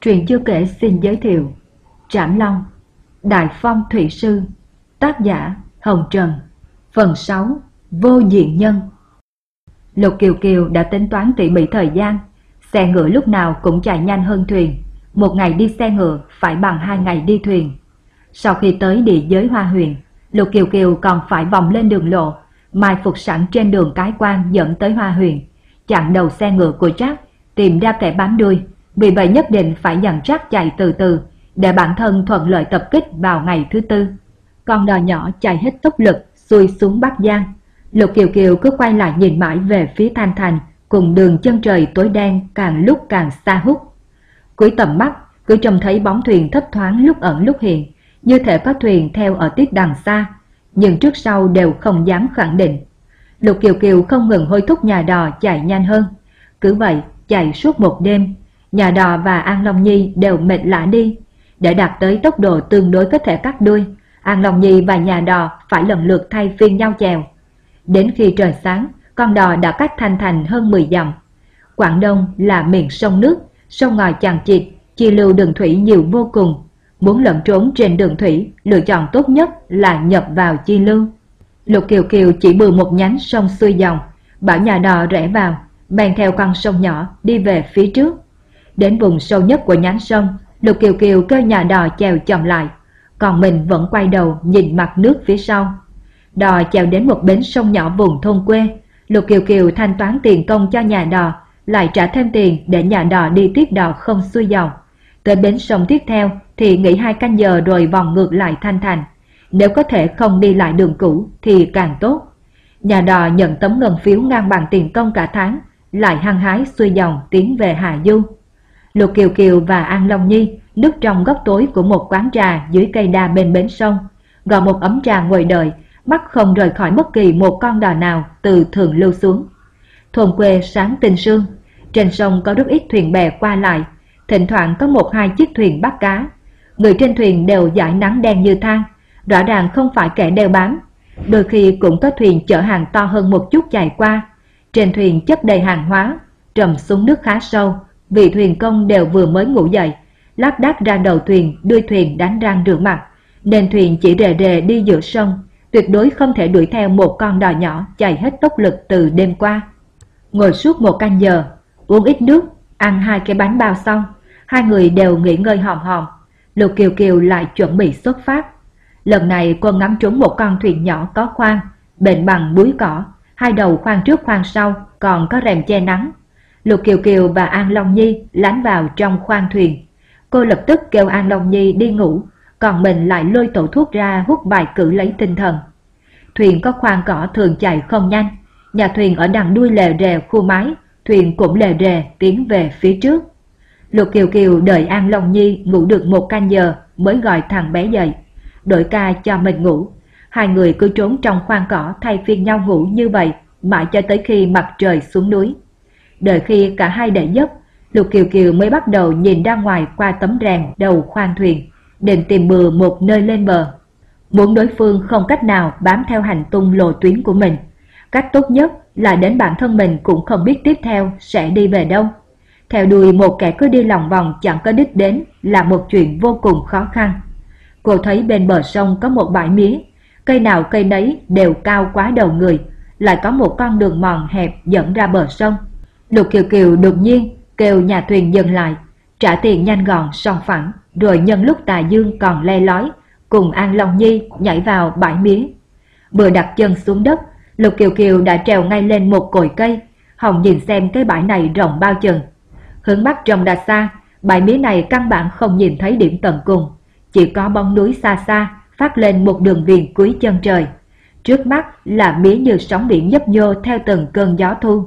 Truyện chưa kể xin giới thiệu. Trảm Long Đại Phong Thủy Sư, Tác giả Hồng Trần, Phần 6 Vô Diện Nhân. Lục Kiều Kiều đã tính toán tỉ mỉ thời gian. Xe ngựa lúc nào cũng chạy nhanh hơn thuyền. Một ngày đi xe ngựa phải bằng hai ngày đi thuyền. Sau khi tới địa giới Hoa Huyền, Lục Kiều Kiều còn phải vòng lên đường lộ, Mai phục sẵn trên đường cái quan dẫn tới Hoa Huyền. Chặn đầu xe ngựa của Jack Tìm ra kẻ bám đuôi vì vậy nhất định phải dần chắc chạy từ từ để bản thân thuận lợi tập kích vào ngày thứ tư. Con đò nhỏ chạy hết tốc lực xuôi xuống Bắc Giang. Lục Kiều Kiều cứ quay lại nhìn mãi về phía Thanh Thành cùng đường chân trời tối đen càng lúc càng xa hút. Cuối tầm mắt cứ trông thấy bóng thuyền thấp thoáng lúc ẩn lúc hiện, như thể có thuyền theo ở tiết đằng xa, nhưng trước sau đều không dám khẳng định. Lục Kiều Kiều không ngừng hôi thúc nhà đò chạy nhanh hơn. Cứ vậy, chạy suốt một đêm, Nhà đò và An Long Nhi đều mệt lã đi. Để đạt tới tốc độ tương đối có thể cắt đuôi, An Long Nhi và nhà đò phải lần lượt thay phiên nhau chèo. Đến khi trời sáng, con đò đã cách Thanh Thành hơn 10 dặm. Quảng Đông là miền sông nước, sông ngòi chằng chịt, chi lưu đường thủy nhiều vô cùng. Muốn lẩn trốn trên đường thủy, lựa chọn tốt nhất là nhập vào chi lưu. Lục Kiều Kiều chỉ bừa một nhánh sông xuôi dòng, bảo nhà đò rẽ vào, bèn theo con sông nhỏ đi về phía trước. Đến vùng sâu nhất của nhánh sông, Lục Kiều Kiều kêu nhà đò chèo chậm lại, còn mình vẫn quay đầu nhìn mặt nước phía sau. Đò chèo đến một bến sông nhỏ vùng thôn quê, Lục Kiều Kiều thanh toán tiền công cho nhà đò, lại trả thêm tiền để nhà đò đi tiếp đò không xuôi dòng. Tới bến sông tiếp theo thì nghỉ hai canh giờ rồi vòng ngược lại Thanh Thành. Nếu có thể không đi lại đường cũ thì càng tốt. Nhà đò nhận tấm ngân phiếu ngang bằng tiền công cả tháng, lại hăng hái xuôi dòng tiến về Hà Du. Lục Kiều Kiều và An Long Nhi núp trong góc tối của một quán trà dưới cây đa bên bến sông, gọi một ấm trà ngồi đợi, mắt không rời khỏi bất kỳ một con đò nào từ thượng lưu xuống. Thôn quê sáng tinh sương, trên sông có rất ít thuyền bè qua lại, thỉnh thoảng có một hai chiếc thuyền bắt cá. Người trên thuyền đều dải nắng đen như than, rõ ràng không phải kẻ đeo bám. Đôi khi cũng có thuyền chở hàng to hơn một chút chạy qua. Trên thuyền chất đầy hàng hóa, trầm xuống nước khá sâu, vị thuyền công đều vừa mới ngủ dậy, lác đác ra đầu thuyền, đuôi thuyền đánh răng rửa mặt, nên thuyền chỉ rề rề đi giữa sông, tuyệt đối không thể đuổi theo một con đò nhỏ chạy hết tốc lực từ đêm qua. Ngồi suốt một canh giờ, uống ít nước, ăn hai cái bánh bao xong, hai người đều nghỉ ngơi hòm hòm. Lục Kiều Kiều lại chuẩn bị xuất phát. Lần này quân ngắm trúng một con thuyền nhỏ có khoang, bền bằng búi cỏ, hai đầu khoang trước khoang sau còn có rèm che nắng, Lục Kiều Kiều và An Long Nhi lánh vào trong khoang thuyền. Cô lập tức kêu An Long Nhi đi ngủ, còn mình lại lôi tổ thuốc ra hút vài cử lấy tinh thần. Thuyền có khoang cỏ thường chạy không nhanh, nhà thuyền ở đằng đuôi lề rề khu mái, thuyền cũng lề rề tiến về phía trước. Lục Kiều Kiều đợi An Long Nhi ngủ được một canh giờ mới gọi thằng bé dậy, đổi ca cho mình ngủ. Hai người cứ trốn trong khoang cỏ thay phiên nhau ngủ như vậy mãi cho tới khi mặt trời xuống núi. Đợi khi cả hai đẩy dấp, Lục Kiều Kiều mới bắt đầu nhìn ra ngoài qua tấm rèm đầu khoang thuyền, định tìm bừa một nơi lên bờ. Muốn đối phương không cách nào bám theo hành tung lộ tuyến của mình. Cách tốt nhất là đến bản thân mình cũng không biết tiếp theo sẽ đi về đâu. Theo đuôi một kẻ cứ đi lòng vòng chẳng có đích đến là một chuyện vô cùng khó khăn. Cô thấy bên bờ sông có một bãi mía, cây nào cây nấy đều cao quá đầu người, lại có một con đường mòn hẹp dẫn ra bờ sông. Lục Kiều Kiều đột nhiên kêu nhà thuyền dừng lại, trả tiền nhanh gọn song phẳng, rồi nhân lúc tà dương còn le lói, cùng An Long Nhi nhảy vào bãi mía. Vừa đặt chân xuống đất, Lục Kiều Kiều đã trèo ngay lên một cội cây, Hồng nhìn xem cái bãi này rộng bao chừng. Hướng mắt trông đã xa, bãi mía này căn bản không nhìn thấy điểm tận cùng, chỉ có bóng núi xa xa phát lên một đường viền cuối chân trời. Trước mắt là mía như sóng biển nhấp nhô theo từng cơn gió thu.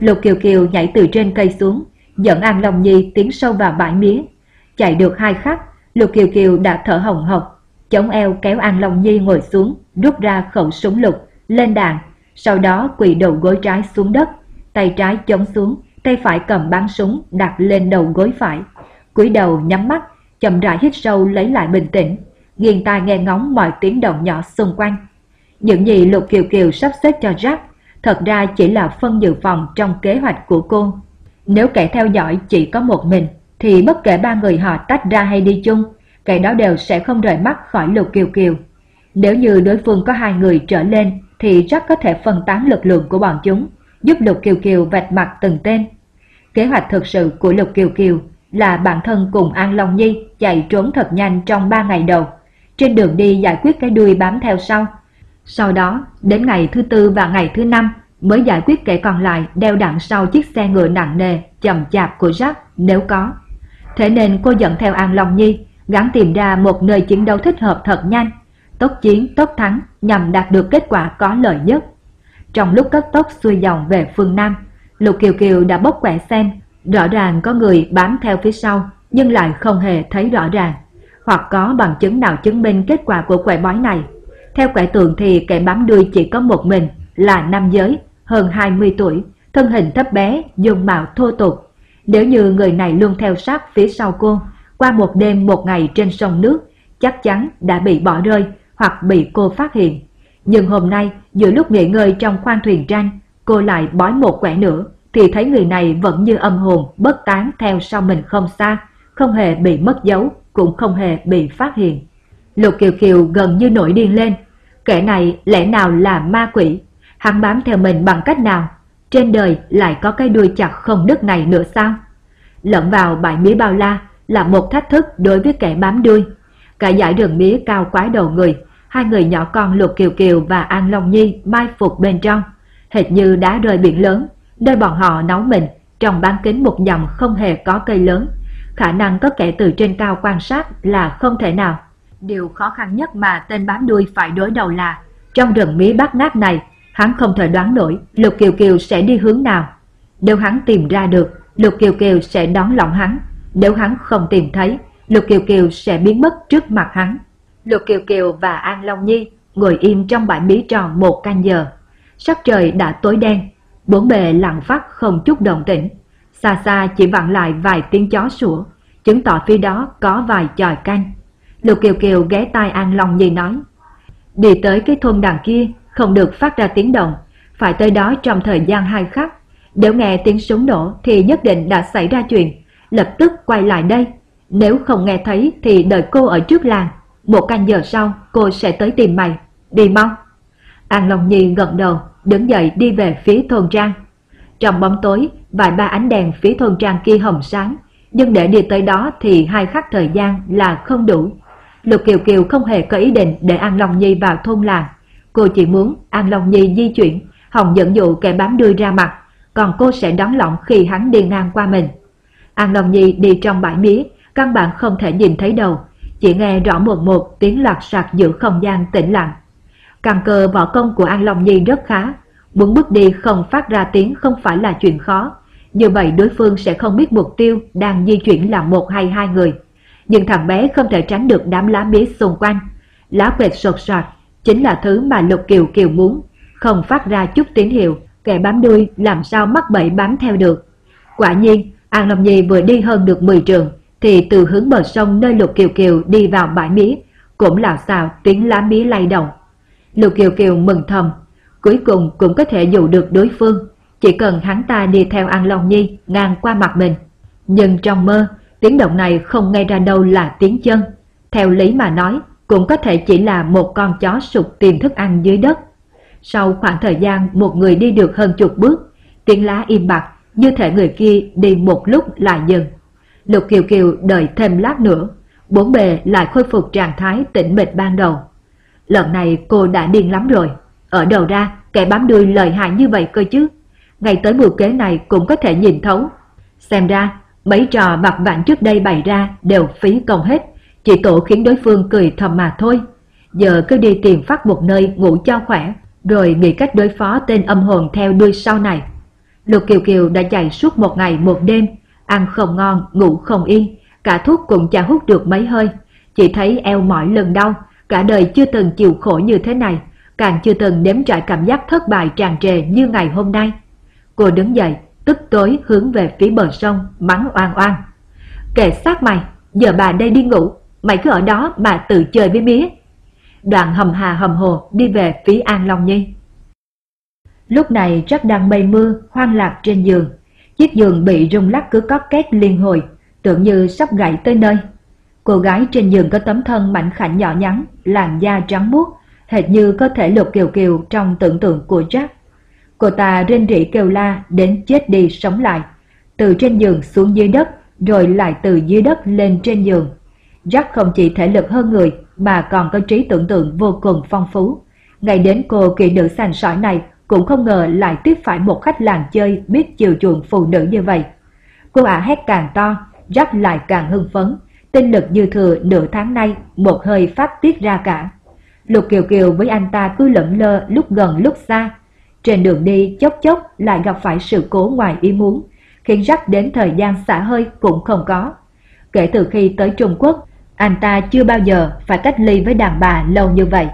Lục Kiều Kiều nhảy từ trên cây xuống, dẫn An Long Nhi tiến sâu vào bãi mía. Chạy được hai khắc, Lục Kiều Kiều đã thở hồng hộc, chống eo kéo An Long Nhi ngồi xuống, rút ra khẩu súng lục, lên đạn, sau đó quỳ đầu gối trái xuống đất, tay trái chống xuống, tay phải cầm bắn súng đặt lên đầu gối phải. cúi đầu nhắm mắt, chậm rãi hít sâu lấy lại bình tĩnh, nghiêng tai nghe ngóng mọi tiếng động nhỏ xung quanh. Những gì Lục Kiều Kiều sắp xếp cho Jack thật ra chỉ là phân dự phòng trong kế hoạch của cô. Nếu kẻ theo dõi chỉ có một mình, thì bất kể ba người họ tách ra hay đi chung, kẻ đó đều sẽ không rời mắt khỏi Lục Kiều Kiều. Nếu như đối phương có hai người trở lên thì rất có thể phân tán lực lượng của bọn chúng, giúp Lục Kiều Kiều vạch mặt từng tên. Kế hoạch thực sự của Lục Kiều Kiều là bản thân cùng An Long Nhi chạy trốn thật nhanh trong ba ngày đầu. Trên đường đi giải quyết cái đuôi bám theo sau. Sau đó, đến ngày thứ tư và ngày thứ năm mới giải quyết kẻ còn lại đeo đằng sau chiếc xe ngựa nặng nề, chậm chạp của Jack nếu có. Thế nên cô dẫn theo An Long Nhi, gắn tìm ra một nơi chiến đấu thích hợp thật nhanh, tốc chiến tốc thắng nhằm đạt được kết quả có lợi nhất. Trong lúc cất tốc xuôi dòng về phương Nam, Lục Kiều Kiều đã bốc quẻ xem, rõ ràng có người bám theo phía sau nhưng lại không hề thấy rõ ràng, hoặc có bằng chứng nào chứng minh kết quả của quẻ bói này. Theo quẻ tượng thì kẻ bám đuôi chỉ có một mình là nam giới, hơn 20 tuổi, thân hình thấp bé, dung mạo thô tục. Nếu như người này luôn theo sát phía sau cô, qua một đêm một ngày trên sông nước, chắc chắn đã bị bỏ rơi hoặc bị cô phát hiện. Nhưng hôm nay, giữa lúc nghỉ ngơi trong khoang thuyền tranh, cô lại bói một quẻ nữa, thì thấy người này vẫn như âm hồn bất tán theo sau mình không xa, không hề bị mất dấu, cũng không hề bị phát hiện. Lục Kiều Kiều gần như nổi điên lên, kẻ này lẽ nào là ma quỷ, hắn bám theo mình bằng cách nào, trên đời lại có cái đuôi chặt không đứt này nữa sao? Lẫn vào bãi mía bao la là một thách thức đối với kẻ bám đuôi. Cả dải rừng mía cao quái đầu người, hai người nhỏ con Lục Kiều Kiều và An Long Nhi mai phục bên trong, hệt như đá rơi biển lớn, nơi bọn họ nấu mình trong bán kính một dòng không hề có cây lớn. Khả năng có kẻ từ trên cao quan sát là không thể nào. Điều khó khăn nhất mà tên bám đuôi phải đối đầu là trong rừng mía bát ngát này, hắn không thể đoán nổi Lục Kiều Kiều sẽ đi hướng nào. Nếu hắn tìm ra được, Lục Kiều Kiều sẽ đón lòng hắn. Nếu hắn không tìm thấy, Lục Kiều Kiều sẽ biến mất trước mặt hắn. Lục Kiều Kiều và An Long Nhi ngồi im trong bãi mí tròn một canh giờ. Sắc trời đã tối đen, bốn bề lặng phát không chút động tĩnh. Xa xa chỉ vặn lại vài tiếng chó sủa, chứng tỏ phía đó có vài chòi canh. Lục Kiều Kiều ghé tai An Long Nhi nói, đi tới cái thôn đằng kia không được phát ra tiếng động, phải tới đó trong thời gian hai khắc. Nếu nghe tiếng súng nổ thì nhất định đã xảy ra chuyện, lập tức quay lại đây. Nếu không nghe thấy thì đợi cô ở trước làng, một canh giờ sau cô sẽ tới tìm mày, đi mau. An Long Nhi gật đầu, đứng dậy đi về phía thôn trang. Trong bóng tối, vài ba ánh đèn phía thôn trang kia hồng sáng, nhưng để đi tới đó thì hai khắc thời gian là không đủ. Lục Kiều Kiều không hề có ý định để An Long Nhi vào thôn làng. Cô chỉ muốn An Long Nhi di chuyển, Hồng dẫn dụ kẻ bám đuôi ra mặt, còn cô sẽ đón lỏng khi hắn đi ngang qua mình. An Long Nhi đi trong bãi mía, căn bản không thể nhìn thấy đầu, chỉ nghe rõ một một tiếng loạt sạc giữa không gian tĩnh lặng. Căn cơ võ công của An Long Nhi rất khá, muốn bước đi không phát ra tiếng không phải là chuyện khó. Như vậy đối phương sẽ không biết mục tiêu đang di chuyển là một hay hai người. Nhưng thằng bé không thể tránh được đám lá mía xung quanh. Lá quẹt sột soạt chính là thứ mà Lục Kiều Kiều muốn, không phát ra chút tín hiệu, kẻ bám đuôi làm sao mắc bẫy bám theo được. Quả nhiên, An Long Nhi vừa đi hơn được 10 trường, thì từ hướng bờ sông nơi Lục Kiều Kiều đi vào bãi mía, cũng là xào tiếng lá mía lay động. Lục Kiều Kiều mừng thầm, cuối cùng cũng có thể dụ được đối phương, chỉ cần hắn ta đi theo An Long Nhi ngang qua mặt mình. Nhưng trong mơ, tiếng động này không nghe ra đâu là tiếng chân. Theo lý mà nói, cũng có thể chỉ là một con chó sụt tìm thức ăn dưới đất. Sau khoảng thời gian một người đi được hơn chục bước, tiếng lá im bặt, như thể người kia đi một lúc lại dừng. Lục Kiều Kiều đợi thêm lát nữa, bốn bề lại khôi phục trạng thái tĩnh mịch ban đầu. Lần này cô đã điên lắm rồi, ở đầu ra kẻ bám đuôi lời hại như vậy cơ chứ. Ngay tới mưu kế này cũng có thể nhìn thấu. Xem ra, mấy trò vặt vạn trước đây bày ra đều phí công hết, chỉ tổ khiến đối phương cười thầm mà thôi. Giờ cứ đi tìm phát một nơi ngủ cho khỏe, rồi nghĩ cách đối phó tên âm hồn theo đuôi sau này. Lục Kiều Kiều đã chạy suốt một ngày một đêm, ăn không ngon, ngủ không yên, cả thuốc cũng chả hút được mấy hơi, chỉ thấy eo mỏi lần đau, cả đời chưa từng chịu khổ như thế này, càng chưa từng nếm trải cảm giác thất bại tràn trề như ngày hôm nay. Cô đứng dậy, tức tối hướng về phía bờ sông, mắng oan oan. Kệ xác mày, giờ bà đây đi ngủ, mày cứ ở đó mà tự chơi với mía. Đoạn hầm hà hầm hồ đi về phía An Long Nhi. Lúc này Jack đang mây mưa, hoang lạc trên giường. Chiếc giường bị rung lắc cứ cót két liên hồi, tưởng như sắp gãy tới nơi. Cô gái trên giường có tấm thân mảnh khảnh nhỏ nhắn, làn da trắng muốt, hệt như có thể lục kiều kiều trong tưởng tượng của Jack. Cô ta rên rỉ kêu la đến chết đi sống lại, từ trên giường xuống dưới đất, rồi lại từ dưới đất lên trên giường. Jack không chỉ thể lực hơn người mà còn có trí tưởng tượng vô cùng phong phú. Ngay đến cô kỳ nữ sành sỏi này cũng không ngờ lại tiếp phải một khách làng chơi biết chiều chuộng phụ nữ như vậy. Cô ả hét càng to, Jack lại càng hưng phấn, tinh lực dư thừa nửa tháng nay một hơi phát tiết ra cả. Lục Kiều Kiều với anh ta cứ lẫm lơ lúc gần lúc xa. Trên đường đi chốc chốc lại gặp phải sự cố ngoài ý muốn, khiến Jack đến thời gian xả hơi cũng không có. Kể từ khi tới Trung Quốc, anh ta chưa bao giờ phải cách ly với đàn bà lâu như vậy.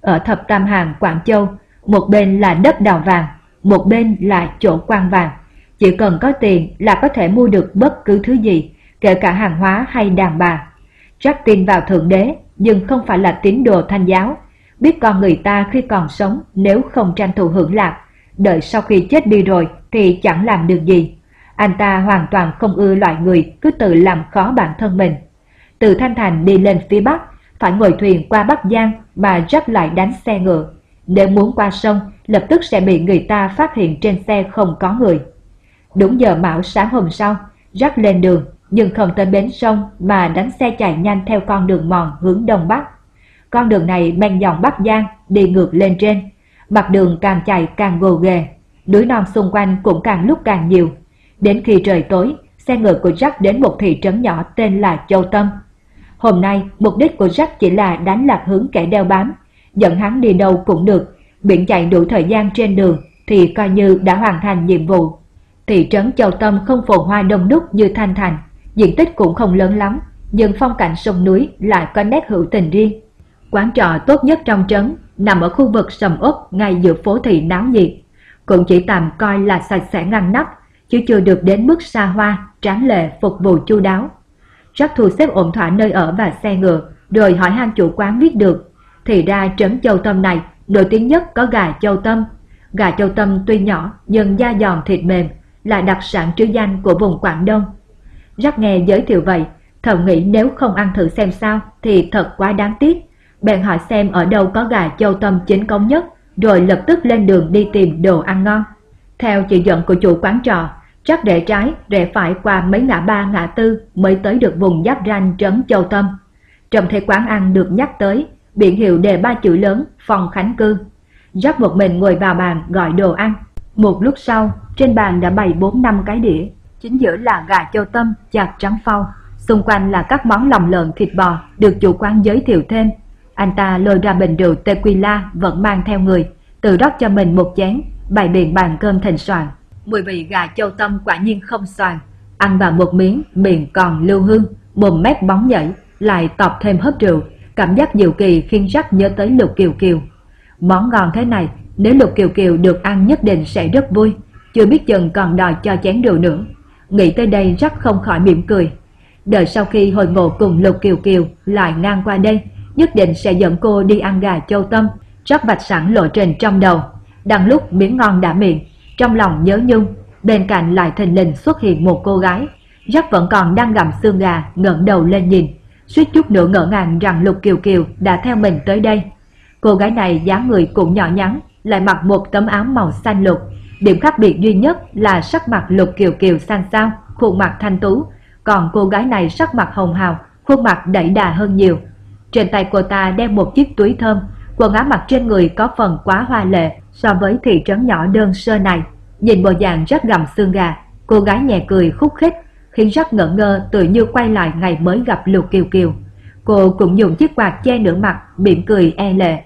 Ở thập tam hàng Quảng Châu, một bên là đất đào vàng, một bên là chỗ quan vàng. Chỉ cần có tiền là có thể mua được bất cứ thứ gì, kể cả hàng hóa hay đàn bà. Jack tin vào Thượng Đế, nhưng không phải là tín đồ thanh giáo. Biết con người ta khi còn sống nếu không tranh thủ hưởng lạc, đợi sau khi chết đi rồi thì chẳng làm được gì. Anh ta hoàn toàn không ưa loại người cứ tự làm khó bản thân mình. Từ Thanh Thành đi lên phía Bắc, phải ngồi thuyền qua Bắc Giang mà Jack lại đánh xe ngựa. Nếu muốn qua sông, lập tức sẽ bị người ta phát hiện trên xe không có người. Đúng giờ mão sáng hôm sau, Jack lên đường, nhưng không tới bến sông mà đánh xe chạy nhanh theo con đường mòn hướng đông bắc. Con đường này men dòng Bắc Giang đi ngược lên trên, mặt đường càng chạy càng gồ ghề, núi non xung quanh cũng càng lúc càng nhiều. Đến khi trời tối, xe ngựa của Jack đến một thị trấn nhỏ tên là Châu Tâm. Hôm nay, mục đích của Jack chỉ là đánh lạc hướng kẻ đeo bám, dẫn hắn đi đâu cũng được, biển chạy đủ thời gian trên đường thì coi như đã hoàn thành nhiệm vụ. Thị trấn Châu Tâm không phồn hoa đông đúc như Thanh Thành, diện tích cũng không lớn lắm, nhưng phong cảnh sông núi lại có nét hữu tình riêng. Quán trọ tốt nhất trong trấn nằm ở khu vực sầm uất ngay giữa phố thị náo nhiệt, cũng chỉ tạm coi là sạch sẽ ngăn nắp, chứ chưa được đến mức xa hoa, tráng lệ phục vụ chu đáo. Jack thu xếp ổn thỏa nơi ở và xe ngựa, rồi hỏi han chủ quán biết được. Thì ra trấn Châu Tâm này nổi tiếng nhất có gà Châu Tâm. Gà Châu Tâm tuy nhỏ nhưng da giòn thịt mềm, là đặc sản trứ danh của vùng Quảng Đông. Jack nghe giới thiệu vậy, thầm nghĩ nếu không ăn thử xem sao thì thật quá đáng tiếc. Bèn hỏi xem ở đâu có gà Châu Tâm chính công nhất, rồi lập tức lên đường đi tìm đồ ăn ngon. Theo chỉ dẫn của chủ quán trò, chắc để trái, rẽ phải qua mấy ngã ba ngã tư mới tới được vùng giáp ranh trấn Châu Tâm. trong thấy quán ăn được nhắc tới, biển hiệu đề ba chữ lớn, phòng khánh cư. Jack một mình ngồi vào bàn gọi đồ ăn. Một lúc sau, trên bàn đã bày bốn năm cái đĩa. Chính giữa là gà châu tâm, chặt trắng phau. Xung quanh là các món lòng lợn thịt bò được chủ quán giới thiệu thêm. Anh ta lôi ra bình rượu tequila vẫn mang theo người, tự rót cho mình một chén, bày biện bàn cơm thành soàn. Mùi vị gà châu tâm quả nhiên không soàn. Ăn vào một miếng, miệng còn lưu hương, mồm mép bóng nhảy, lại tọt thêm hớp rượu. Cảm giác diệu kỳ khiến Jack nhớ tới Lục Kiều Kiều. Món ngon thế này, nếu Lục Kiều Kiều được ăn nhất định sẽ rất vui. Chưa biết chừng còn đòi cho chén rượu nữa. Nghĩ tới đây Jack không khỏi mỉm cười. Đợi sau khi hồi ngộ cùng Lục Kiều Kiều lại ngang qua đây, nhất định sẽ dẫn cô đi ăn gà châu tâm. rất vạch sẵn lộ trình trong đầu. Đang lúc miếng ngon đã miệng, trong lòng nhớ nhung, bên cạnh lại thình lình xuất hiện một cô gái. rất vẫn còn đang gặm xương gà, ngẩng đầu lên nhìn, suýt chút nữa ngỡ ngàng rằng Lục Kiều Kiều đã theo mình tới đây. Cô gái này dáng người cũng nhỏ nhắn, lại mặc một tấm áo màu xanh lục. Điểm khác biệt duy nhất là sắc mặt Lục Kiều Kiều xanh xao, khuôn mặt thanh tú, còn cô gái này sắc mặt hồng hào, khuôn mặt đẩy đà hơn nhiều. Trên tay cô ta đeo một chiếc túi thơm, quần áo mặc trên người có phần quá hoa lệ so với thị trấn nhỏ đơn sơ này. Nhìn bộ dạng rất gầm xương gà, cô gái nhẹ cười khúc khích, khiến rất ngỡ ngơ tự như quay lại ngày mới gặp Lục Kiều Kiều. Cô cũng dùng chiếc quạt che nửa mặt, mỉm cười e lệ.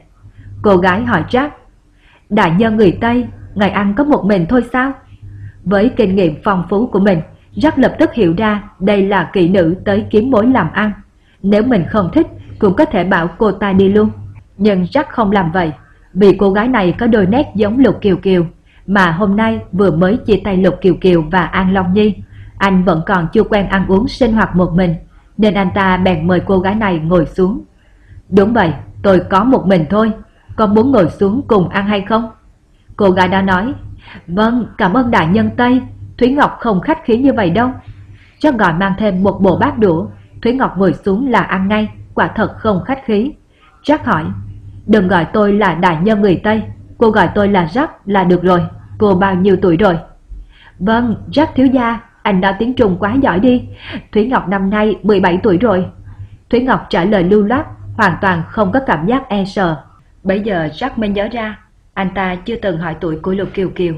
Cô gái hỏi Jack, Đại nhân người Tây, ngày ăn có một mình thôi sao? Với kinh nghiệm phong phú của mình, Jack lập tức hiểu ra đây là kỹ nữ tới kiếm mối làm ăn. Nếu mình không thích, cũng có thể bảo cô ta đi luôn. Nhưng Jack không làm vậy, vì cô gái này có đôi nét giống Lục Kiều Kiều, mà hôm nay vừa mới chia tay Lục Kiều Kiều và An Long Nhi. Anh vẫn còn chưa quen ăn uống sinh hoạt một mình, nên anh ta bèn mời cô gái này ngồi xuống. Đúng vậy, tôi có một mình thôi, có muốn ngồi xuống cùng ăn hay không? Cô gái đã nói, vâng, cảm ơn đại nhân Tây, Thúy Ngọc không khách khí như vậy đâu. Cho gọi mang thêm một bộ bát đũa, Thúy Ngọc ngồi xuống là ăn ngay, quả thật không khách khí. Jack hỏi, đừng gọi tôi là đại nhân người Tây, cô gọi tôi là Jack là được rồi, cô bao nhiêu tuổi rồi? Vâng, Jack thiếu gia, anh nói tiếng Trung quá giỏi đi, Thúy Ngọc năm nay 17 tuổi rồi. Thúy Ngọc trả lời lưu loát, hoàn toàn không có cảm giác e sợ. Bây giờ Jack mới nhớ ra, anh ta chưa từng hỏi tuổi của Lục Kiều Kiều.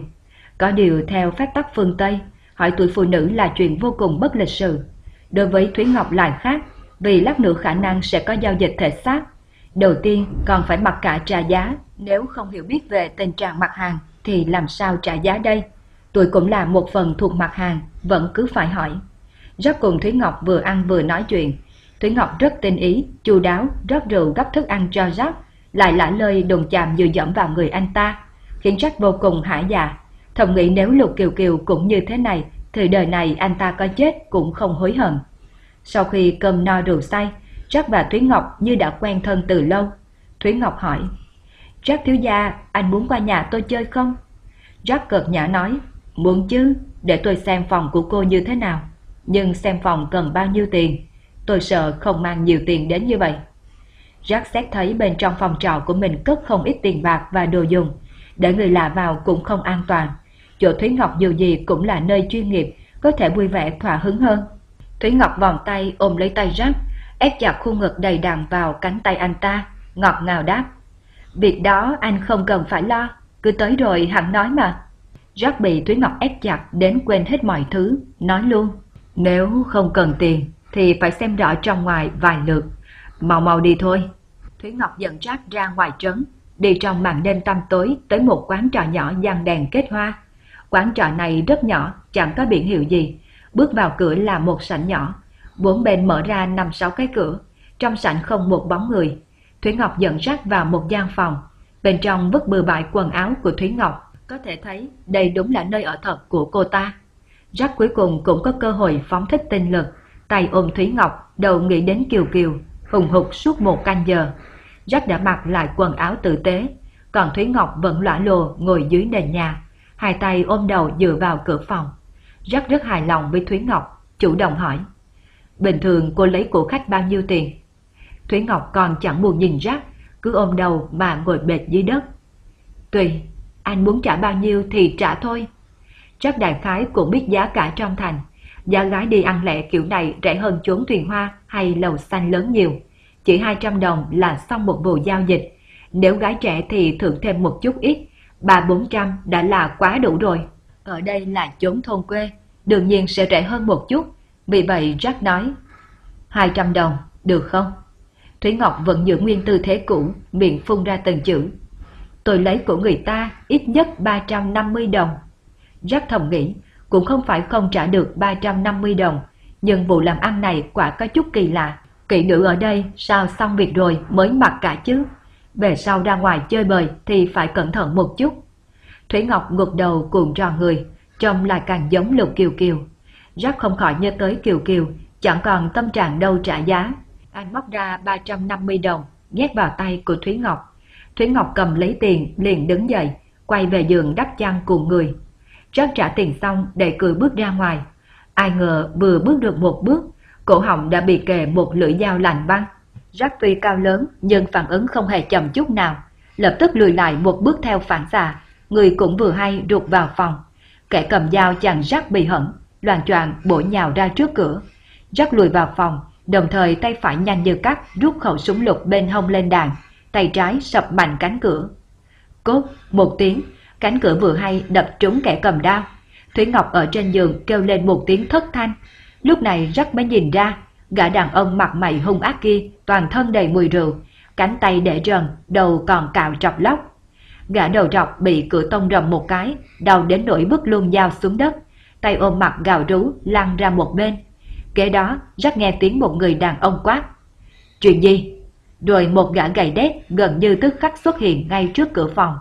Có điều theo phép tắc phương Tây, hỏi tuổi phụ nữ là chuyện vô cùng bất lịch sự. Đối với Thúy Ngọc lại khác, vì lát nữa khả năng sẽ có giao dịch thể xác. Đầu tiên còn phải mặc cả trả giá, nếu không hiểu biết về tình trạng mặt hàng thì làm sao trả giá đây? Tôi cũng là một phần thuộc mặt hàng, vẫn cứ phải hỏi. Rất cùng Thúy Ngọc vừa ăn vừa nói chuyện. Thúy Ngọc rất tinh ý, chu đáo, rót rượu gấp thức ăn cho Jack, lại lả lơi đồn chạm dựa dẫm vào người anh ta, khiến Jack vô cùng hả dạ. Thầm nghĩ nếu Lục Kiều Kiều cũng như thế này, thì đời này anh ta có chết cũng không hối hận. Sau khi cơm no rượu say, Jack và Thúy Ngọc như đã quen thân từ lâu. Thúy Ngọc hỏi, Jack thiếu gia, anh muốn qua nhà tôi chơi không? Jack cợt nhã nói, muốn chứ, để tôi xem phòng của cô như thế nào. Nhưng xem phòng cần bao nhiêu tiền, tôi sợ không mang nhiều tiền đến như vậy. Jack xét thấy bên trong phòng trọ của mình cất không ít tiền bạc và đồ dùng, để người lạ vào cũng không an toàn. Chỗ Thúy Ngọc dù gì cũng là nơi chuyên nghiệp, có thể vui vẻ thỏa hứng hơn. Thúy Ngọc vòng tay ôm lấy tay Jack, ép chặt khuôn ngực đầy đặn vào cánh tay anh ta, ngọt ngào đáp. Việc đó anh không cần phải lo, cứ tới rồi hẳn nói mà. Jack bị Thúy Ngọc ép chặt đến quên hết mọi thứ, nói luôn. Nếu không cần tiền thì phải xem rõ trong ngoài vài lượt. Mau mau đi thôi. Thúy Ngọc dẫn Jack ra ngoài trấn, đi trong màn đêm tăm tối tới một quán trò nhỏ giăng đèn kết hoa. Quán trò này rất nhỏ, chẳng có biển hiệu gì. Bước vào cửa là một sảnh nhỏ, bốn bên mở ra năm sáu cái cửa, trong sảnh không một bóng người. Thúy Ngọc dẫn Jack vào một gian phòng, bên trong vứt bừa bãi quần áo của Thúy Ngọc. Có thể thấy đây đúng là nơi ở thật của cô ta. Jack cuối cùng cũng có cơ hội phóng thích tinh lực, tay ôm Thúy Ngọc, đầu nghĩ đến Kiều Kiều, hùng hục suốt một canh giờ. Jack đã mặc lại quần áo tử tế, còn Thúy Ngọc vẫn lõa lồ ngồi dưới nền nhà, hai tay ôm đầu dựa vào cửa phòng rất rất hài lòng với Thúy Ngọc, chủ động hỏi. Bình thường cô lấy của khách bao nhiêu tiền? Thúy Ngọc còn chẳng buồn nhìn rác cứ ôm đầu mà ngồi bệt dưới đất. Tùy, anh muốn trả bao nhiêu thì trả thôi. chắc đại khái cũng biết giá cả trong thành. Giá gái đi ăn lẻ kiểu này rẻ hơn chốn thuyền hoa hay lầu xanh lớn nhiều. Chỉ 200 đồng là xong một vụ giao dịch. Nếu gái trẻ thì thưởng thêm một chút ít, ba bốn trăm đã là quá đủ rồi. Ở đây là chốn thôn quê, đương nhiên sẽ rẻ hơn một chút. Vì vậy Jack nói, 200 đồng, được không? Thúy Ngọc vẫn giữ nguyên tư thế cũ, miệng phun ra từng chữ. Tôi lấy của người ta ít nhất 350 đồng. Jack thầm nghĩ, cũng không phải không trả được 350 đồng, nhưng vụ làm ăn này quả có chút kỳ lạ. Kỹ nữ ở đây sao xong việc rồi mới mặc cả chứ? Về sau ra ngoài chơi bời thì phải cẩn thận một chút. Thủy Ngọc gục đầu cuộn tròn người, trông lại càng giống Lục Kiều Kiều. Jack không khỏi nhớ tới Kiều Kiều, chẳng còn tâm trạng đâu trả giá. Anh móc ra 350 đồng, nhét vào tay của Thúy Ngọc. Thúy Ngọc cầm lấy tiền, liền đứng dậy, quay về giường đắp chăn cùng người. Jack trả tiền xong để cười bước ra ngoài. Ai ngờ vừa bước được một bước, cổ họng đã bị kề một lưỡi dao lạnh băng. Jack tuy cao lớn nhưng phản ứng không hề chậm chút nào, lập tức lùi lại một bước theo phản xạ, người cũng vừa hay rụt vào phòng. Kẻ cầm dao chàng rắc bị hận, loàn choạng bổ nhào ra trước cửa. rắc lùi vào phòng, đồng thời tay phải nhanh như cắt rút khẩu súng lục bên hông lên đàn, tay trái sập mạnh cánh cửa. Cốt, một tiếng, cánh cửa vừa hay đập trúng kẻ cầm đao. Thúy Ngọc ở trên giường kêu lên một tiếng thất thanh. Lúc này rắc mới nhìn ra, gã đàn ông mặt mày hung ác kia toàn thân đầy mùi rượu, cánh tay để trần, đầu còn cạo trọc lóc. Gã đầu trọc bị cửa tông rầm một cái, đau đến nỗi bước luôn dao xuống đất, tay ôm mặt gào rú lăn ra một bên. Kế đó, rắc nghe tiếng một người đàn ông quát. Chuyện gì? Rồi một gã gầy đét gần như tức khắc xuất hiện ngay trước cửa phòng.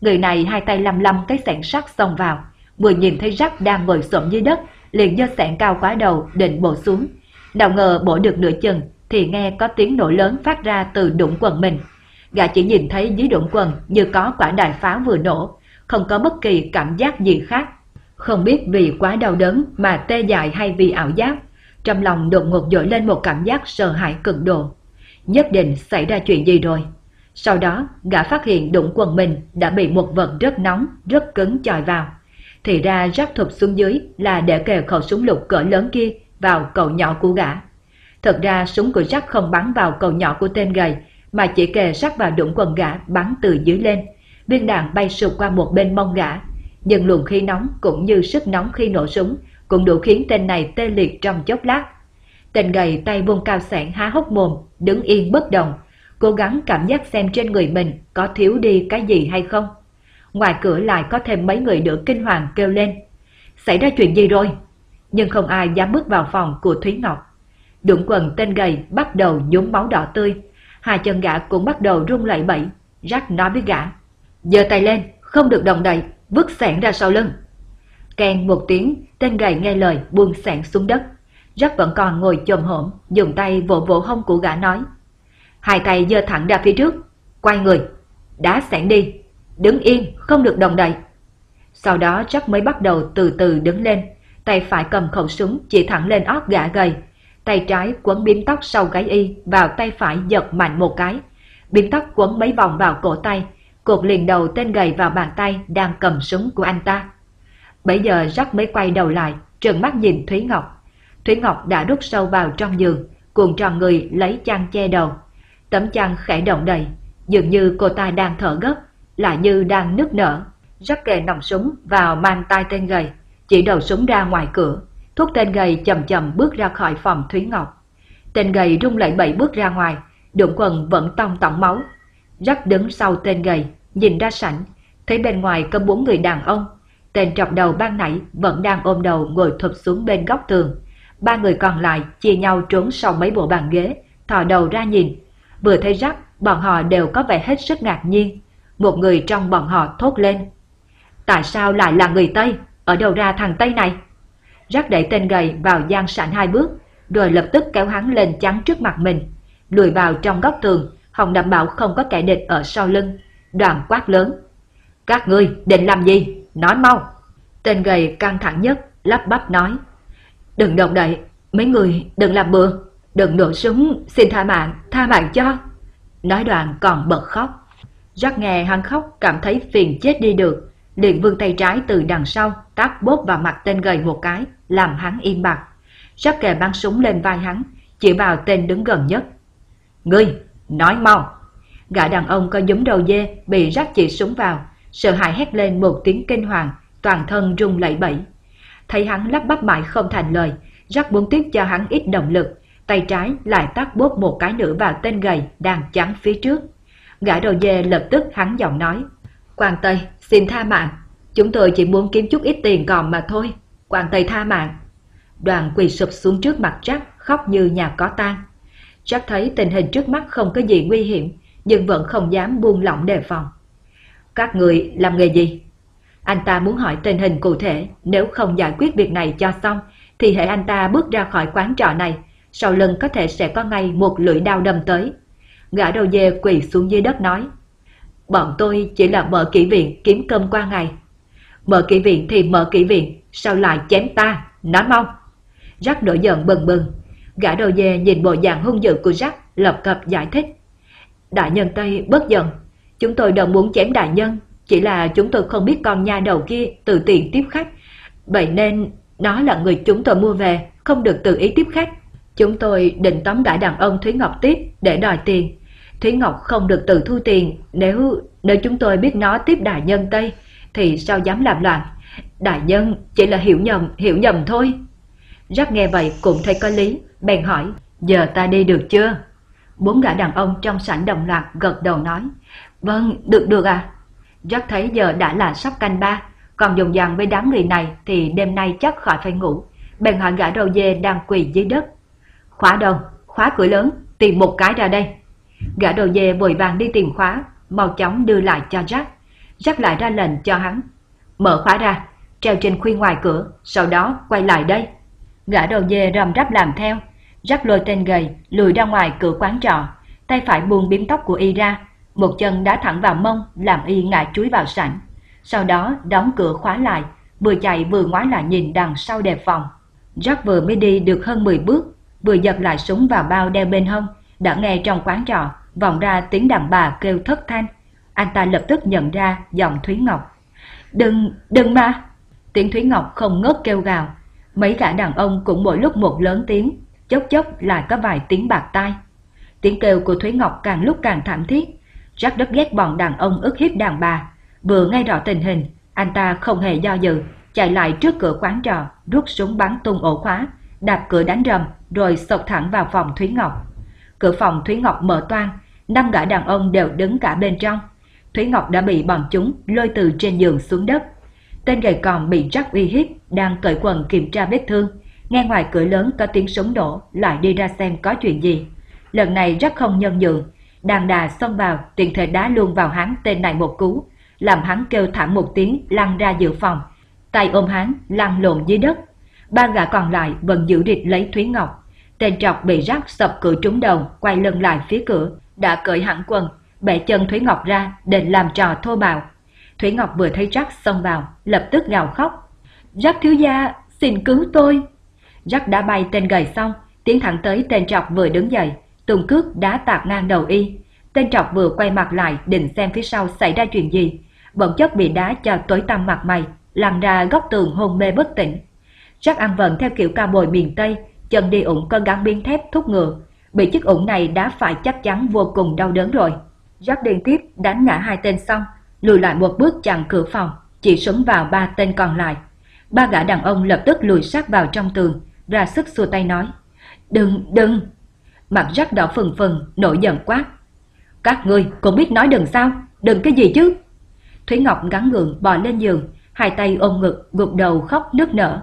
Người này hai tay lăm lăm cái sẻn sắt xông vào, vừa nhìn thấy rắc đang ngồi xổm dưới đất, liền giơ sẻn cao quá đầu định bổ xuống. Nào ngờ bổ được nửa chừng thì nghe có tiếng nổ lớn phát ra từ đụng quần mình. Gã chỉ nhìn thấy dưới đụng quần như có quả đại pháo vừa nổ, không có bất kỳ cảm giác gì khác. Không biết vì quá đau đớn mà tê dại hay vì ảo giác, trong lòng đột ngột dội lên một cảm giác sợ hãi cực độ. Nhất định xảy ra chuyện gì rồi. Sau đó, gã phát hiện đụng quần mình đã bị một vật rất nóng, rất cứng chòi vào. Thì ra rắc thụt xuống dưới là để kề khẩu súng lục cỡ lớn kia vào cầu nhỏ của gã. Thật ra súng của rắc không bắn vào cầu nhỏ của tên gầy, mà chỉ kề sát vào đụng quần gã bắn từ dưới lên. Viên đạn bay sụp qua một bên mông gã, nhưng luồng khí nóng cũng như sức nóng khi nổ súng cũng đủ khiến tên này tê liệt trong chốc lát. Tên gầy tay buông cao sẻn há hốc mồm, đứng yên bất động, cố gắng cảm giác xem trên người mình có thiếu đi cái gì hay không. Ngoài cửa lại có thêm mấy người nữa kinh hoàng kêu lên. Xảy ra chuyện gì rồi? Nhưng không ai dám bước vào phòng của Thúy Ngọc. Đụng quần tên gầy bắt đầu nhúng máu đỏ tươi. Hai chân gã cũng bắt đầu rung lẩy bẩy. Jack nói với gã. giơ tay lên, không được động đậy, vứt sẻn ra sau lưng. Kèn một tiếng, tên gầy nghe lời buông sẻn xuống đất. Jack vẫn còn ngồi chồm hổm, dùng tay vỗ vỗ hông của gã nói. Hai tay giơ thẳng ra phía trước, quay người, đá sẻn đi, đứng yên, không được động đậy. Sau đó Jack mới bắt đầu từ từ đứng lên, tay phải cầm khẩu súng chỉ thẳng lên óc gã gầy, tay trái quấn bím tóc sau gáy y vào tay phải giật mạnh một cái. Bím tóc quấn mấy vòng vào cổ tay, cột liền đầu tên gầy vào bàn tay đang cầm súng của anh ta. Bây giờ rắc mới quay đầu lại, trợn mắt nhìn Thúy Ngọc. Thúy Ngọc đã rút sâu vào trong giường, cuộn tròn người lấy chăn che đầu. Tấm chăn khẽ động đậy, dường như cô ta đang thở gấp, lại như đang nức nở. rắc kề nòng súng vào mang tay tên gầy, chỉ đầu súng ra ngoài cửa, thúc tên gầy chậm chậm bước ra khỏi phòng Thúy Ngọc. Tên gầy rung lẩy bẩy bước ra ngoài, đụng quần vẫn tông tỏng máu. rắc đứng sau tên gầy, nhìn ra sảnh, thấy bên ngoài có bốn người đàn ông. Tên trọc đầu ban nãy vẫn đang ôm đầu ngồi thụp xuống bên góc tường. Ba người còn lại chia nhau trốn sau mấy bộ bàn ghế, thò đầu ra nhìn. Vừa thấy rắc bọn họ đều có vẻ hết sức ngạc nhiên. Một người trong bọn họ thốt lên. Tại sao lại là người Tây? Ở đâu ra thằng Tây này? Rắc đẩy tên gầy vào gian sảnh hai bước, rồi lập tức kéo hắn lên chắn trước mặt mình. Lùi vào trong góc tường, Hồng đảm bảo không có kẻ địch ở sau lưng. Đoàn quát lớn. Các ngươi định làm gì? Nói mau. Tên gầy căng thẳng nhất, lắp bắp nói. Đừng động đậy, mấy người đừng làm bừa. Đừng nổ súng, xin tha mạng, tha mạng cho. Nói đoạn còn bật khóc. Jack nghe hắn khóc cảm thấy phiền chết đi được, liền vươn tay trái từ đằng sau tát bốp vào mặt tên gầy một cái, làm hắn im bặt. Jack kề bắn súng lên vai hắn, chỉ vào tên đứng gần nhất. Ngươi, nói mau! Gã đàn ông có giống đầu dê bị Jack chỉ súng vào, sợ hãi hét lên một tiếng kinh hoàng, toàn thân rung lẩy bẩy. Thấy hắn lắp bắp mãi không thành lời, Jack muốn tiếp cho hắn ít động lực, tay trái lại tát bốp một cái nữa vào tên gầy đang chắn phía trước. Gã đầu dê lập tức hắn giọng nói. Quan Tây, xin tha mạng. Chúng tôi chỉ muốn kiếm chút ít tiền còn mà thôi. Quan Tây tha mạng. Đoàn quỳ sụp xuống trước mặt Jack, khóc như nhà có tang. Jack thấy tình hình trước mắt không có gì nguy hiểm, nhưng vẫn không dám buông lỏng đề phòng. Các người làm nghề gì? Anh ta muốn hỏi tình hình cụ thể, nếu không giải quyết việc này cho xong, thì hệ anh ta bước ra khỏi quán trọ này, sau lưng có thể sẽ có ngay một lưỡi đao đâm tới. Gã đầu dê quỳ xuống dưới đất nói, bọn tôi chỉ là mở kỹ viện kiếm cơm qua ngày. Mở kỹ viện thì mở kỹ viện, sao lại chém ta, nói mau. Jack nổi giận bừng bừng, gã đầu dê nhìn bộ dạng hung dữ của Jack lập cập giải thích. Đại nhân Tây bất giận, chúng tôi đâu muốn chém đại nhân, chỉ là chúng tôi không biết con nha đầu kia từ tiền tiếp khách, vậy nên nó là người chúng tôi mua về, không được tự ý tiếp khách. Chúng tôi định tóm gã đàn ông Thúy Ngọc tiếp để đòi tiền. Thúy Ngọc không được tự thu tiền, nếu nếu chúng tôi biết nó tiếp đại nhân Tây, thì sao dám làm loạn. Đại nhân chỉ là hiểu nhầm, hiểu nhầm thôi. Rắc nghe vậy cũng thấy có lý, bèn hỏi, giờ ta đi được chưa? Bốn gã đàn ông trong sảnh đồng loạt gật đầu nói, vâng, được được à. Rắc thấy giờ đã là sắp canh ba, còn dùng dằn với đám người này thì đêm nay chắc khỏi phải ngủ. Bèn hỏi gã đầu dê đang quỳ dưới đất, Khóa đồng, Khóa cửa lớn, tìm một cái ra đây. Gã đầu dê vội vàng đi tìm khóa, mau chóng đưa lại cho Jack. Jack lại ra lệnh cho hắn. Mở khóa ra, treo trên khuyên ngoài cửa, sau đó quay lại đây. Gã đầu dê rầm rắp làm theo. Jack lôi tên gầy, lùi ra ngoài cửa quán trọ, tay phải buông biếm tóc của y ra, một chân đá thẳng vào mông làm y ngã chuối vào sảnh. Sau đó đóng cửa khóa lại, vừa chạy vừa ngoái lại nhìn đằng sau đề phòng. Jack vừa mới đi được hơn 10 bước, vừa giật lại súng vào bao đeo bên hông, đã nghe trong quán trọ vọng ra tiếng đàn bà kêu thất thanh. Anh ta lập tức nhận ra giọng Thúy Ngọc. Đừng, đừng mà! Tiếng Thúy Ngọc không ngớt kêu gào. Mấy gã đàn ông cũng mỗi lúc một lớn tiếng, chốc chốc lại có vài tiếng bạc tai. Tiếng kêu của Thúy Ngọc càng lúc càng thảm thiết. Jack rất ghét bọn đàn ông ức hiếp đàn bà. Vừa nghe rõ tình hình, anh ta không hề do dự, chạy lại trước cửa quán trọ, rút súng bắn tung ổ khóa, đạp cửa đánh rầm rồi sộc thẳng vào phòng Thúy Ngọc. Cửa phòng Thúy Ngọc mở toang, năm gã đàn ông đều đứng cả bên trong. Thúy Ngọc đã bị bọn chúng lôi từ trên giường xuống đất. Tên gầy còm bị rắc uy hiếp, đang cởi quần kiểm tra vết thương. Nghe ngoài cửa lớn có tiếng súng nổ, lại đi ra xem có chuyện gì. Lần này rất không nhân nhượng, đàn đà xông vào, tiện thể đá luôn vào hắn tên này một cú, làm hắn kêu thảm một tiếng lăn ra giữa phòng. Tay ôm hắn, lăn lộn dưới đất. Ba gã còn lại vẫn giữ địch lấy Thúy Ngọc. Tên trọc bị rắc sập cửa trúng đầu, quay lưng lại phía cửa, đã cởi hẳn quần, bẻ chân Thúy Ngọc ra định làm trò thô bạo. Thúy Ngọc vừa thấy rác xông vào, lập tức gào khóc. Rác thiếu gia, xin cứu tôi. Rác đã bay tên gầy xong, tiến thẳng tới tên trọc vừa đứng dậy, tùng cước đá tạc ngang đầu y. Tên trọc vừa quay mặt lại định xem phía sau xảy ra chuyện gì, bỗng chốc bị đá cho tối tăm mặt mày, lăn ra góc tường hôn mê bất tỉnh. Rác ăn vận theo kiểu ca bồi miền Tây, chân đi ủng có gắn biên thép thúc ngựa, bị chiếc ủng này đã phải chắc chắn vô cùng đau đớn rồi. Jack liên tiếp đánh ngã hai tên xong, lùi lại một bước chặn cửa phòng, chỉ súng vào ba tên còn lại. Ba gã đàn ông lập tức lùi sát vào trong tường, ra sức xua tay nói. Đừng, đừng! Mặt Jack đỏ phừng phừng, nổi giận quát. Các ngươi cũng biết nói đừng sao, đừng cái gì chứ? Thúy Ngọc gắn gượng bò lên giường, hai tay ôm ngực, gục đầu khóc nức nở.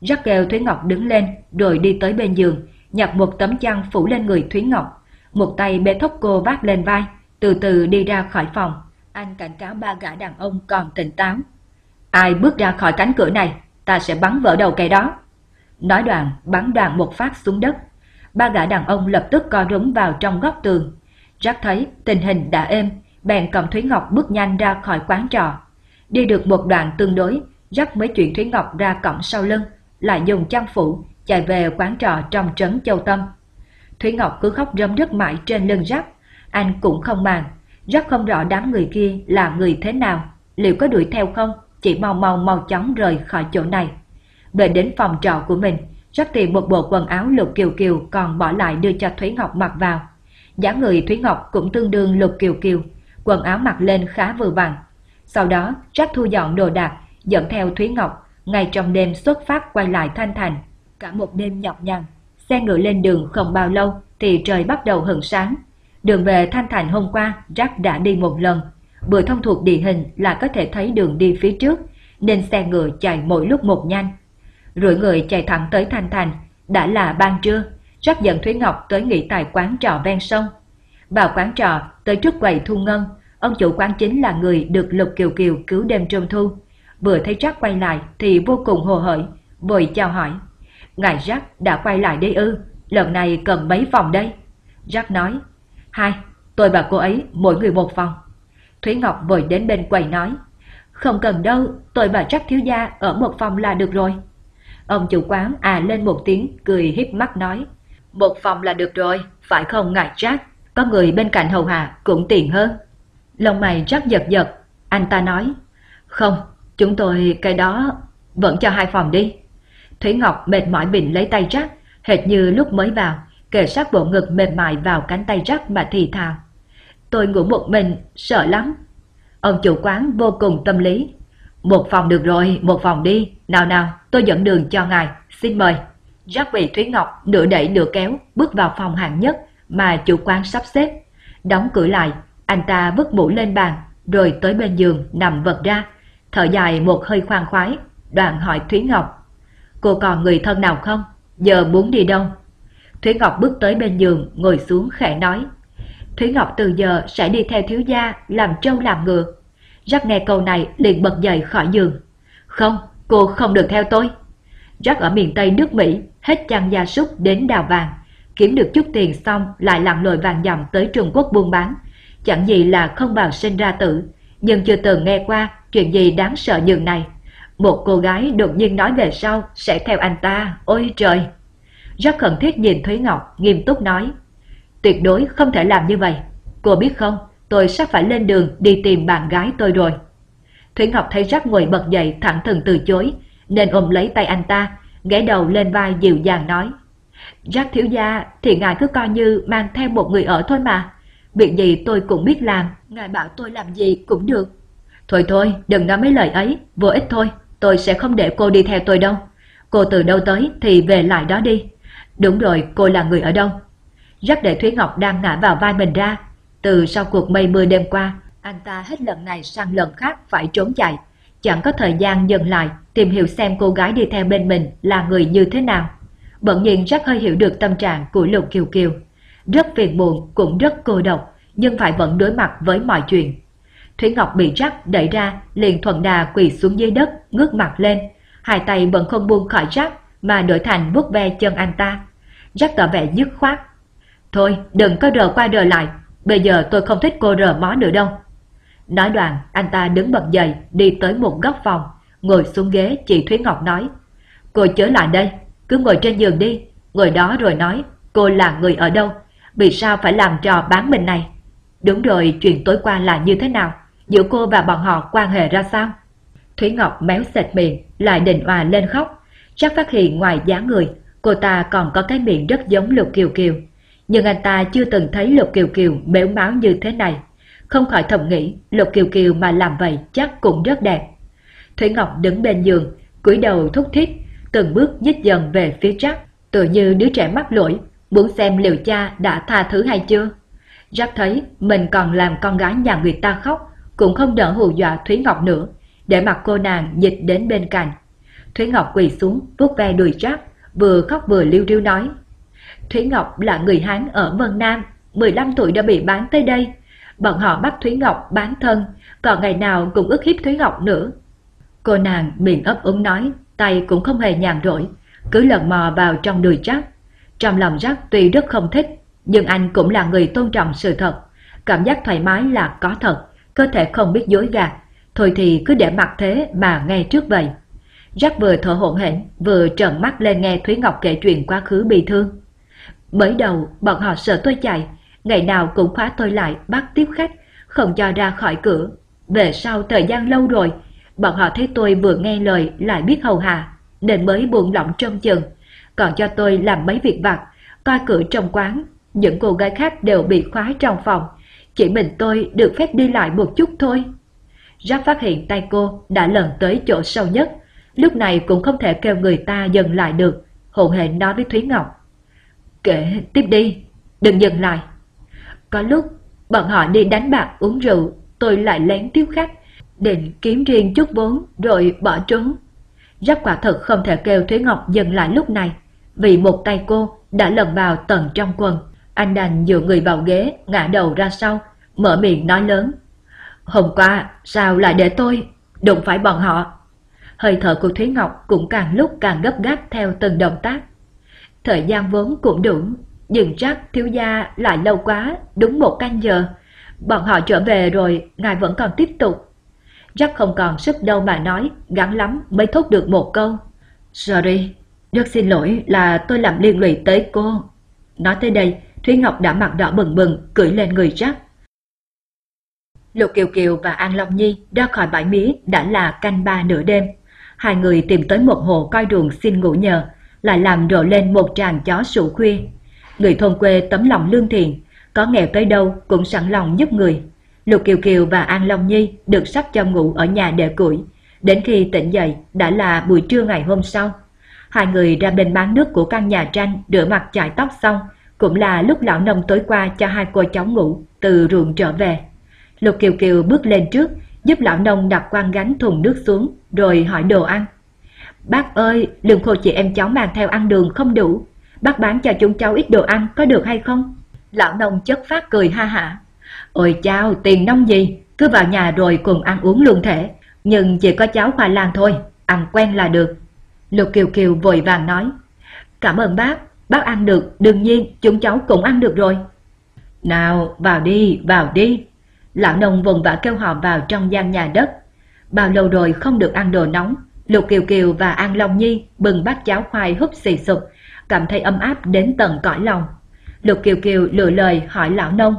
Jack kêu Thúy Ngọc đứng lên, rồi đi tới bên giường, nhặt một tấm chăn phủ lên người Thúy Ngọc. Một tay bê thốc cô vác lên vai, từ từ đi ra khỏi phòng. Anh cảnh cáo ba gã đàn ông còn tỉnh táo. Ai bước ra khỏi cánh cửa này, ta sẽ bắn vỡ đầu cây đó. Nói đoạn, bắn đoạn một phát xuống đất. Ba gã đàn ông lập tức co rúm vào trong góc tường. Jack thấy tình hình đã êm, bèn cầm Thúy Ngọc bước nhanh ra khỏi quán trò. Đi được một đoạn tương đối, Jack mới chuyển Thúy Ngọc ra cổng sau lưng, lại dùng chăn phủ chạy về quán trò trong trấn Châu Tâm. Thúy Ngọc cứ khóc rơm rớt mãi trên lưng Jack, anh cũng không màng, rất không rõ đám người kia là người thế nào, liệu có đuổi theo không, chỉ mau mau mau chóng rời khỏi chỗ này. Về đến phòng trọ của mình, Jack tìm một bộ quần áo lục kiều kiều còn bỏ lại đưa cho Thúy Ngọc mặc vào. Giá người Thúy Ngọc cũng tương đương lục kiều kiều, quần áo mặc lên khá vừa vặn. Sau đó, Jack thu dọn đồ đạc, dẫn theo Thúy Ngọc, ngay trong đêm xuất phát quay lại Thanh Thành. Cả một đêm nhọc nhằn, xe ngựa lên đường không bao lâu thì trời bắt đầu hừng sáng. Đường về Thanh Thành hôm qua, Jack đã đi một lần. Vừa thông thuộc địa hình là có thể thấy đường đi phía trước, nên xe ngựa chạy mỗi lúc một nhanh. Rưỡi người chạy thẳng tới Thanh Thành, đã là ban trưa, Jack dẫn Thúy Ngọc tới nghỉ tại quán trọ ven sông. Vào quán trọ, tới trước quầy thu ngân, ông chủ quán chính là người được Lục Kiều Kiều cứu đêm trung thu. Vừa thấy Jack quay lại thì vô cùng hồ hởi, vội chào hỏi. Ngài Jack đã quay lại đây ư, lần này cần mấy phòng đây? Jack nói, hai, tôi và cô ấy mỗi người một phòng. Thúy Ngọc vội đến bên quầy nói, không cần đâu, tôi và Jack thiếu gia ở một phòng là được rồi. Ông chủ quán à lên một tiếng cười híp mắt nói, một phòng là được rồi, phải không ngài Jack? Có người bên cạnh hầu hạ cũng tiện hơn. Lông mày Jack giật giật, anh ta nói, không, chúng tôi cái đó vẫn cho hai phòng đi. Thúy Ngọc mệt mỏi bình lấy tay Jack, hệt như lúc mới vào, kề sát bộ ngực mềm mại vào cánh tay Jack mà thì thào. Tôi ngủ một mình, sợ lắm. Ông chủ quán vô cùng tâm lý. Một phòng được rồi, một phòng đi. Nào nào, tôi dẫn đường cho ngài, xin mời. Jack bị Thúy Ngọc nửa đẩy nửa kéo bước vào phòng hạng nhất mà chủ quán sắp xếp. Đóng cửa lại, anh ta vứt mũ lên bàn, rồi tới bên giường nằm vật ra. Thở dài một hơi khoan khoái, đoạn hỏi Thúy Ngọc. Cô còn người thân nào không? Giờ muốn đi đâu? Thúy Ngọc bước tới bên giường, ngồi xuống khẽ nói. Thúy Ngọc từ giờ sẽ đi theo thiếu gia, làm trâu làm ngựa. Jack nghe câu này liền bật dậy khỏi giường. Không, cô không được theo tôi. Jack ở miền Tây nước Mỹ, hết chăn gia súc đến đào vàng. Kiếm được chút tiền xong lại lặn lội vàng dòng tới Trung Quốc buôn bán. Chẳng gì là không bào sinh ra tử, nhưng chưa từng nghe qua chuyện gì đáng sợ như này. Một cô gái đột nhiên nói về sau sẽ theo anh ta, ôi trời! Rất cần thiết nhìn Thúy Ngọc nghiêm túc nói. Tuyệt đối không thể làm như vậy. Cô biết không, tôi sắp phải lên đường đi tìm bạn gái tôi rồi. Thúy Ngọc thấy Rắc ngồi bật dậy thẳng thừng từ chối, nên ôm lấy tay anh ta, ghé đầu lên vai dịu dàng nói. Jack thiếu gia thì ngài cứ coi như mang theo một người ở thôi mà. Việc gì tôi cũng biết làm, ngài bảo tôi làm gì cũng được. Thôi thôi, đừng nói mấy lời ấy, vô ích thôi, tôi sẽ không để cô đi theo tôi đâu. Cô từ đâu tới thì về lại đó đi. Đúng rồi, cô là người ở đâu? Rắc để Thúy Ngọc đang ngã vào vai mình ra. Từ sau cuộc mây mưa đêm qua, anh ta hết lần này sang lần khác phải trốn chạy. Chẳng có thời gian dừng lại tìm hiểu xem cô gái đi theo bên mình là người như thế nào. Bỗng nhiên rất hơi hiểu được tâm trạng của Lục Kiều Kiều. Rất phiền muộn cũng rất cô độc, nhưng phải vẫn đối mặt với mọi chuyện. Thủy Ngọc bị rắc đẩy ra, liền thuận đà quỳ xuống dưới đất, ngước mặt lên. Hai tay vẫn không buông khỏi rắc, mà đổi thành vuốt ve chân anh ta. Rắc tỏ vẻ dứt khoát. Thôi, đừng có rờ qua rờ lại, bây giờ tôi không thích cô rờ mó nữa đâu. Nói đoạn, anh ta đứng bật dậy, đi tới một góc phòng, ngồi xuống ghế chị Thúy Ngọc nói. Cô chớ lại đây, cứ ngồi trên giường đi, ngồi đó rồi nói cô là người ở đâu, vì sao phải làm trò bán mình này. Đúng rồi, chuyện tối qua là như thế nào, giữa cô và bọn họ quan hệ ra sao? Thúy Ngọc méo sệt miệng, lại định hòa lên khóc. Chắc phát hiện ngoài dáng người, cô ta còn có cái miệng rất giống Lục Kiều Kiều. Nhưng anh ta chưa từng thấy Lục Kiều Kiều béo máu như thế này. Không khỏi thầm nghĩ, Lục Kiều Kiều mà làm vậy chắc cũng rất đẹp. Thủy Ngọc đứng bên giường, cúi đầu thúc thiết, từng bước nhích dần về phía Trắc, tự như đứa trẻ mắc lỗi, muốn xem liệu cha đã tha thứ hay chưa. Jack thấy mình còn làm con gái nhà người ta khóc, cũng không đỡ hù dọa Thúy Ngọc nữa, để mặc cô nàng dịch đến bên cạnh. Thúy Ngọc quỳ xuống, vuốt ve đùi Jack, vừa khóc vừa liêu riêu nói. Thúy Ngọc là người Hán ở Vân Nam, 15 tuổi đã bị bán tới đây. Bọn họ bắt Thúy Ngọc bán thân, còn ngày nào cũng ức hiếp Thúy Ngọc nữa. Cô nàng miệng ấp úng nói, tay cũng không hề nhàn rỗi, cứ lần mò vào trong đùi Trác. Trong lòng Jack tuy rất không thích, nhưng anh cũng là người tôn trọng sự thật. Cảm giác thoải mái là có thật, cơ thể không biết dối gạt. Thôi thì cứ để mặc thế mà nghe trước vậy. Jack vừa thở hổn hển, vừa trợn mắt lên nghe Thúy Ngọc kể chuyện quá khứ bị thương. Mới đầu, bọn họ sợ tôi chạy, ngày nào cũng khóa tôi lại bắt tiếp khách, không cho ra khỏi cửa. Về sau thời gian lâu rồi, bọn họ thấy tôi vừa nghe lời lại biết hầu hạ, nên mới buồn lỏng trong chừng, còn cho tôi làm mấy việc vặt, coi cửa trong quán. Những cô gái khác đều bị khóa trong phòng, chỉ mình tôi được phép đi lại một chút thôi. Jack phát hiện tay cô đã lần tới chỗ sâu nhất, lúc này cũng không thể kêu người ta dừng lại được, hồn hệ nói với Thúy Ngọc. Kể tiếp đi, đừng dừng lại. Có lúc bọn họ đi đánh bạc uống rượu, tôi lại lén tiếp khách, định kiếm riêng chút vốn rồi bỏ trốn. Jack quả thật không thể kêu Thúy Ngọc dừng lại lúc này, vì một tay cô đã lần vào tận trong quần. Anh đành dựa người vào ghế, ngã đầu ra sau, mở miệng nói lớn. Hôm qua, sao lại để tôi đụng phải bọn họ? Hơi thở của Thúy Ngọc cũng càng lúc càng gấp gáp theo từng động tác. Thời gian vốn cũng đủ, nhưng chắc thiếu gia lại lâu quá, đúng một canh giờ. Bọn họ trở về rồi, ngài vẫn còn tiếp tục. Chắc không còn sức đâu mà nói, gắn lắm mới thốt được một câu. Sorry, rất xin lỗi là tôi làm liên lụy tới cô. Nói tới đây, Thúy Ngọc đã mặt đỏ bừng bừng, cưỡi lên người rắc. Lục Kiều Kiều và An Long Nhi ra khỏi bãi mía đã là canh ba nửa đêm. Hai người tìm tới một hồ coi đường xin ngủ nhờ, lại làm rộ lên một tràng chó sủ khuya. Người thôn quê tấm lòng lương thiện, có nghèo tới đâu cũng sẵn lòng giúp người. Lục Kiều Kiều và An Long Nhi được sắp cho ngủ ở nhà để củi. Đến khi tỉnh dậy đã là buổi trưa ngày hôm sau. Hai người ra bên bán nước của căn nhà tranh rửa mặt chải tóc xong, cũng là lúc lão nông tối qua cho hai cô cháu ngủ từ ruộng trở về. Lục Kiều Kiều bước lên trước, giúp lão nông đặt quan gánh thùng nước xuống, rồi hỏi đồ ăn. Bác ơi, lương khô chị em cháu mang theo ăn đường không đủ. Bác bán cho chúng cháu ít đồ ăn có được hay không? Lão nông chất phát cười ha hả. Ôi chao, tiền nông gì, cứ vào nhà rồi cùng ăn uống luôn thể. Nhưng chỉ có cháu Khoa lang thôi, ăn quen là được. Lục Kiều Kiều vội vàng nói. Cảm ơn bác, bác ăn được, đương nhiên chúng cháu cũng ăn được rồi. Nào, vào đi, vào đi. Lão nông vùng vã kêu họ vào trong gian nhà đất. Bao lâu rồi không được ăn đồ nóng, Lục Kiều Kiều và An Long Nhi bừng bát cháo khoai húp xì sụp, cảm thấy ấm áp đến tận cõi lòng. Lục Kiều Kiều lựa lời hỏi lão nông.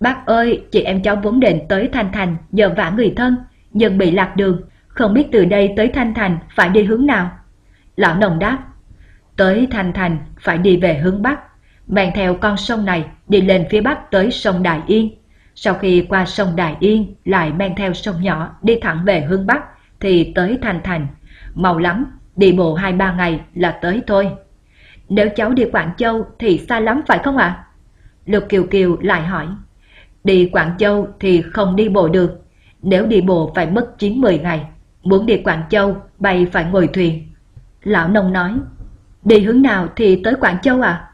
Bác ơi, chị em cháu vốn định tới Thanh Thành nhờ vả người thân, nhưng bị lạc đường, không biết từ đây tới Thanh Thành phải đi hướng nào. Lão nồng đáp, tới Thanh Thành phải đi về hướng Bắc, mang theo con sông này đi lên phía Bắc tới sông Đại Yên. Sau khi qua sông Đại Yên lại mang theo sông nhỏ đi thẳng về hướng Bắc thì tới Thanh Thành. Mau lắm, đi bộ hai ba ngày là tới thôi. Nếu cháu đi Quảng Châu thì xa lắm phải không ạ? Lục Kiều Kiều lại hỏi. Đi Quảng Châu thì không đi bộ được. Nếu đi bộ phải mất 9-10 ngày. Muốn đi Quảng Châu bay phải ngồi thuyền. Lão nông nói. Đi hướng nào thì tới Quảng Châu à?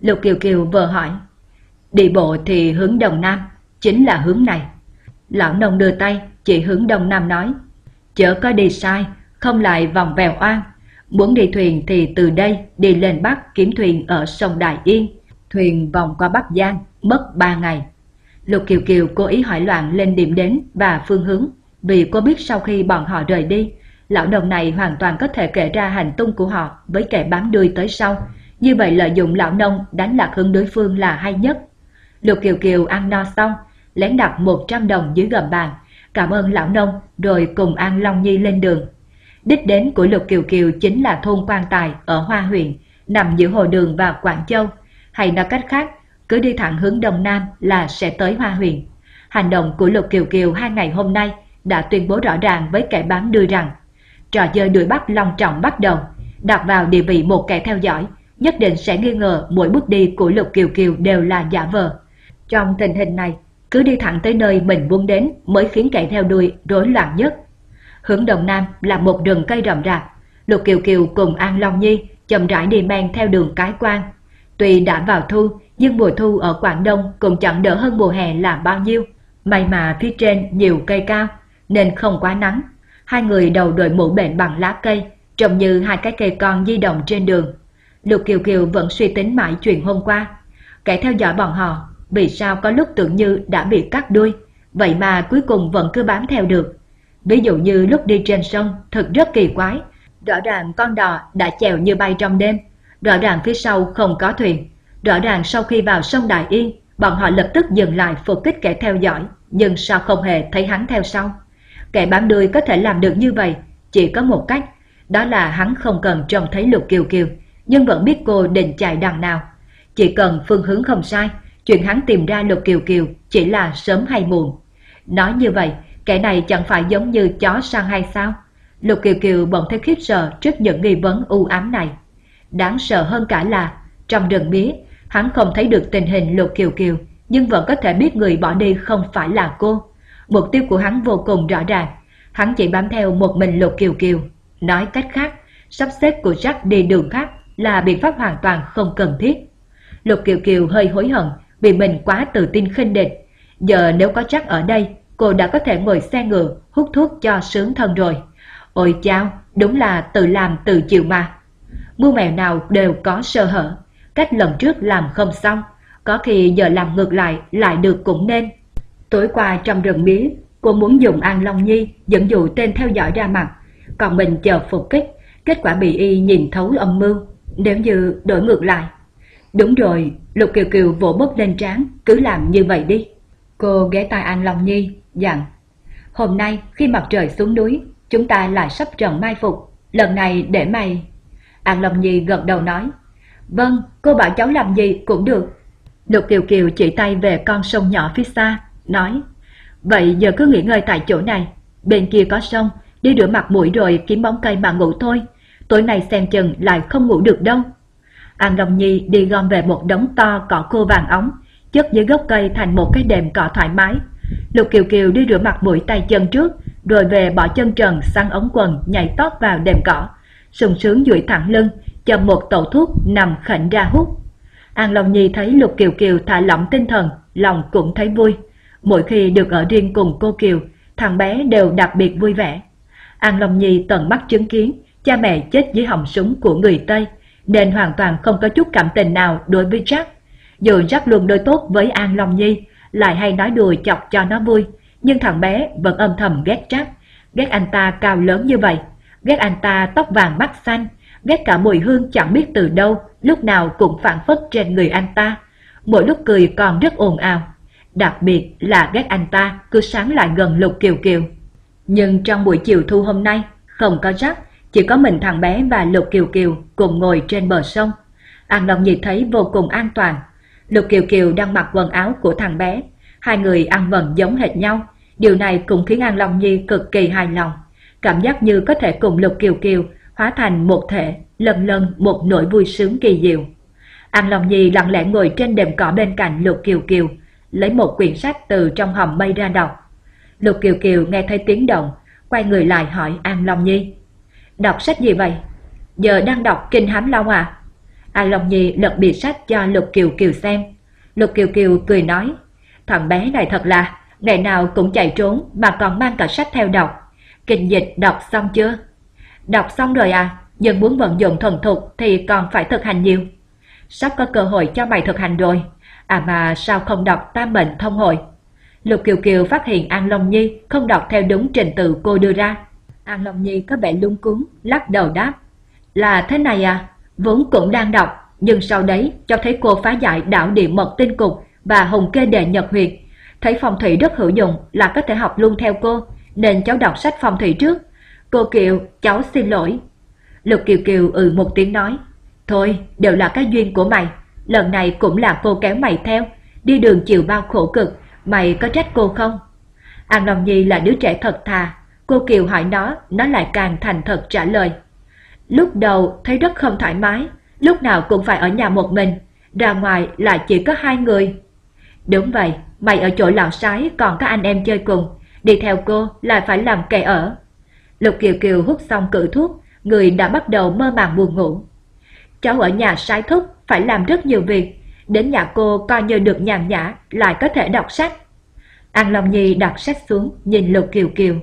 Lục Kiều Kiều vừa hỏi. Đi bộ thì hướng Đông Nam, chính là hướng này. Lão nông đưa tay chỉ hướng Đông Nam nói. Chớ có đi sai, không lại vòng vèo oan. Muốn đi thuyền thì từ đây đi lên Bắc kiếm thuyền ở sông Đại Yên. Thuyền vòng qua Bắc Giang, mất 3 ngày. Lục Kiều Kiều cố ý hỏi loạn lên điểm đến và phương hướng, vì cô biết sau khi bọn họ rời đi, lão đồng này hoàn toàn có thể kể ra hành tung của họ với kẻ bám đuôi tới sau. Như vậy lợi dụng lão nông đánh lạc hướng đối phương là hay nhất. Lục Kiều Kiều ăn no xong, lén đặt 100 đồng dưới gầm bàn, cảm ơn lão nông rồi cùng An Long Nhi lên đường. Đích đến của Lục Kiều Kiều chính là thôn Quan Tài ở Hoa huyện, nằm giữa hồ đường và Quảng Châu, hay nói cách khác, cứ đi thẳng hướng Đông Nam là sẽ tới Hoa huyện. Hành động của Lục Kiều Kiều hai ngày hôm nay đã tuyên bố rõ ràng với kẻ bám đuôi rằng trò chơi đuổi bắt long trọng bắt đầu, đặt vào địa vị một kẻ theo dõi, nhất định sẽ nghi ngờ mỗi bước đi của Lục Kiều Kiều đều là giả vờ. Trong tình hình này, cứ đi thẳng tới nơi mình muốn đến mới khiến kẻ theo đuôi rối loạn nhất. Hướng đông nam là một rừng cây rậm rạp, Lục Kiều Kiều cùng An Long Nhi chậm rãi đi men theo đường cái quan. Tuy đã vào thu, nhưng mùa thu ở Quảng Đông cũng chẳng đỡ hơn mùa hè là bao nhiêu. May mà phía trên nhiều cây cao, nên không quá nắng. Hai người đầu đội mũ bệnh bằng lá cây, trông như hai cái cây con di động trên đường. Lục Kiều Kiều vẫn suy tính mãi chuyện hôm qua. Kẻ theo dõi bọn họ vì sao có lúc tưởng như đã bị cắt đuôi, vậy mà cuối cùng vẫn cứ bám theo được. Ví dụ như lúc đi trên sông thật rất kỳ quái, rõ ràng con đò đã chèo như bay trong đêm, rõ ràng phía sau không có thuyền, rõ ràng sau khi vào sông Đại Yên, bọn họ lập tức dừng lại phục kích kẻ theo dõi, nhưng sao không hề thấy hắn theo sau. Kẻ bám đuôi có thể làm được như vậy, chỉ có một cách, đó là hắn không cần trông thấy Lục Kiều Kiều, nhưng vẫn biết cô định chạy đằng nào. Chỉ cần phương hướng không sai, chuyện hắn tìm ra Lục Kiều Kiều chỉ là sớm hay muộn. Nói như vậy, kẻ này chẳng phải giống như chó săn hay sao? Lục Kiều Kiều bỗng thấy khiếp sợ trước những nghi vấn u ám này. Đáng sợ hơn cả là, trong rừng mía, hắn không thấy được tình hình Lục Kiều Kiều, nhưng vẫn có thể biết người bỏ đi không phải là cô. Mục tiêu của hắn vô cùng rõ ràng, hắn chỉ bám theo một mình Lục Kiều Kiều. Nói cách khác, sắp xếp của Jack đi đường khác là biện pháp hoàn toàn không cần thiết. Lục Kiều Kiều hơi hối hận vì mình quá tự tin khinh địch. Giờ nếu có chắc ở đây, cô đã có thể ngồi xe ngựa hút thuốc cho sướng thân rồi. Ôi chao, đúng là tự làm tự chịu mà. Mưu mèo nào đều có sơ hở. Cách lần trước làm không xong, có khi giờ làm ngược lại lại được cũng nên. Tối qua trong rừng mía, cô muốn dùng An Long Nhi dẫn dụ tên theo dõi ra mặt, còn mình chờ phục kích, kết quả bị y nhìn thấu âm mưu, nếu như đổi ngược lại. Đúng rồi, Lục Kiều Kiều vỗ bốc lên trán, cứ làm như vậy đi. Cô ghé tai An Long Nhi, dặn. Hôm nay khi mặt trời xuống núi, chúng ta lại sắp trận mai phục, lần này để mày... An Long Nhi gật đầu nói. Vâng, cô bảo cháu làm gì cũng được. Lục Kiều Kiều chỉ tay về con sông nhỏ phía xa, nói. Vậy giờ cứ nghỉ ngơi tại chỗ này, bên kia có sông, đi rửa mặt mũi rồi kiếm bóng cây mà ngủ thôi. Tối nay xem chừng lại không ngủ được đâu. An Long Nhi đi gom về một đống to cỏ khô vàng ống, chất dưới gốc cây thành một cái đệm cỏ thoải mái. Lục Kiều Kiều đi rửa mặt mũi tay chân trước, rồi về bỏ chân trần sang ống quần nhảy tót vào đệm cỏ, sùng sướng duỗi thẳng lưng, chầm một tẩu thuốc nằm khệnh ra hút. An Long Nhi thấy Lục Kiều Kiều thả lỏng tinh thần, lòng cũng thấy vui. Mỗi khi được ở riêng cùng cô Kiều, thằng bé đều đặc biệt vui vẻ. An Long Nhi tận mắt chứng kiến cha mẹ chết dưới họng súng của người Tây, nên hoàn toàn không có chút cảm tình nào đối với Jack. Dù Jack luôn đối tốt với An Long Nhi, lại hay nói đùa chọc cho nó vui, nhưng thằng bé vẫn âm thầm ghét Jack, ghét anh ta cao lớn như vậy. ghét anh ta tóc vàng mắt xanh, ghét cả mùi hương chẳng biết từ đâu, lúc nào cũng phản phất trên người anh ta. Mỗi lúc cười còn rất ồn ào. Đặc biệt là ghét anh ta cứ sáng lại gần Lục Kiều Kiều. Nhưng trong buổi chiều thu hôm nay, không có rắc, chỉ có mình thằng bé và Lục Kiều Kiều cùng ngồi trên bờ sông. An Long Nhi thấy vô cùng an toàn. Lục Kiều Kiều đang mặc quần áo của thằng bé. Hai người ăn vần giống hệt nhau. Điều này cũng khiến An Long Nhi cực kỳ hài lòng. Cảm giác như có thể cùng Lục Kiều Kiều hóa thành một thể, lần lần một nỗi vui sướng kỳ diệu. An Long Nhi lặng lẽ ngồi trên đệm cỏ bên cạnh Lục Kiều Kiều, lấy một quyển sách từ trong hòm mây ra đọc. Lục Kiều Kiều nghe thấy tiếng động, quay người lại hỏi An Long Nhi. Đọc sách gì vậy? Giờ đang đọc Kinh Hám Long à? An Long Nhi lật bìa sách cho Lục Kiều Kiều xem. Lục Kiều Kiều cười nói, thằng bé này thật là, ngày nào cũng chạy trốn mà còn mang cả sách theo đọc. Kinh dịch đọc xong chưa? Đọc xong rồi à, nhưng muốn vận dụng thuần thục thì còn phải thực hành nhiều. Sắp có cơ hội cho mày thực hành rồi, à mà sao không đọc tam mệnh thông hội? Lục Kiều Kiều phát hiện An Long Nhi không đọc theo đúng trình tự cô đưa ra. An Long Nhi có vẻ lung cuốn, lắc đầu đáp. Là thế này à, vốn cũng đang đọc, nhưng sau đấy cho thấy cô phá giải đảo địa mật tinh cục và hùng kê đề nhật huyệt. Thấy phong thủy rất hữu dụng là có thể học luôn theo cô, nên cháu đọc sách phong thủy trước. Cô Kiều, cháu xin lỗi. Lục Kiều Kiều ừ một tiếng nói. Thôi, đều là cái duyên của mày. Lần này cũng là cô kéo mày theo. Đi đường chịu bao khổ cực, mày có trách cô không? An Long Nhi là đứa trẻ thật thà. Cô Kiều hỏi nó, nó lại càng thành thật trả lời. Lúc đầu thấy rất không thoải mái, lúc nào cũng phải ở nhà một mình, ra ngoài lại chỉ có hai người. Đúng vậy, mày ở chỗ lão sái còn có anh em chơi cùng, đi theo cô lại phải làm kẻ ở. Lục Kiều Kiều hút xong cử thuốc, người đã bắt đầu mơ màng buồn ngủ. Cháu ở nhà sái thúc, phải làm rất nhiều việc, đến nhà cô coi như được nhàn nhã, lại có thể đọc sách. An Long Nhi đặt sách xuống, nhìn Lục Kiều Kiều.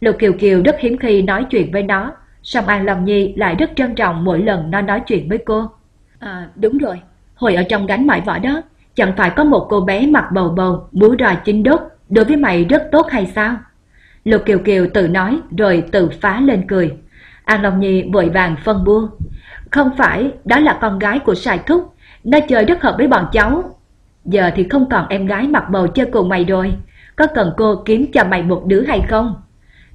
Lục Kiều Kiều rất hiếm khi nói chuyện với nó, song An Long Nhi lại rất trân trọng mỗi lần nó nói chuyện với cô. À, đúng rồi, hồi ở trong gánh mại võ đó, chẳng phải có một cô bé mặc bầu bầu, búa roi chính đốt, đối với mày rất tốt hay sao? Lục Kiều Kiều tự nói rồi tự phá lên cười. An Long Nhi vội vàng phân bua. Không phải, đó là con gái của Sài Thúc, nó chơi rất hợp với bọn cháu. Giờ thì không còn em gái mặc bầu chơi cùng mày rồi, có cần cô kiếm cho mày một đứa hay không?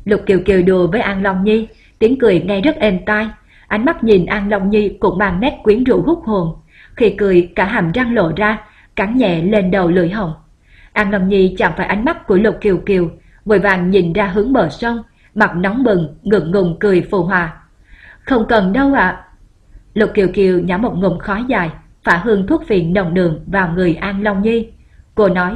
Lục Kiều Kiều đùa với An Long Nhi, tiếng cười nghe rất êm tai. Ánh mắt nhìn An Long Nhi cũng mang nét quyến rũ hút hồn. Khi cười cả hàm răng lộ ra, cắn nhẹ lên đầu lưỡi hồng. An Long Nhi chạm phải ánh mắt của Lục Kiều Kiều, vội vàng nhìn ra hướng bờ sông, mặt nóng bừng, ngượng ngùng cười phù hòa. Không cần đâu ạ. Lục Kiều Kiều nhả một ngụm khói dài, phả hương thuốc phiện nồng đường vào người An Long Nhi. Cô nói,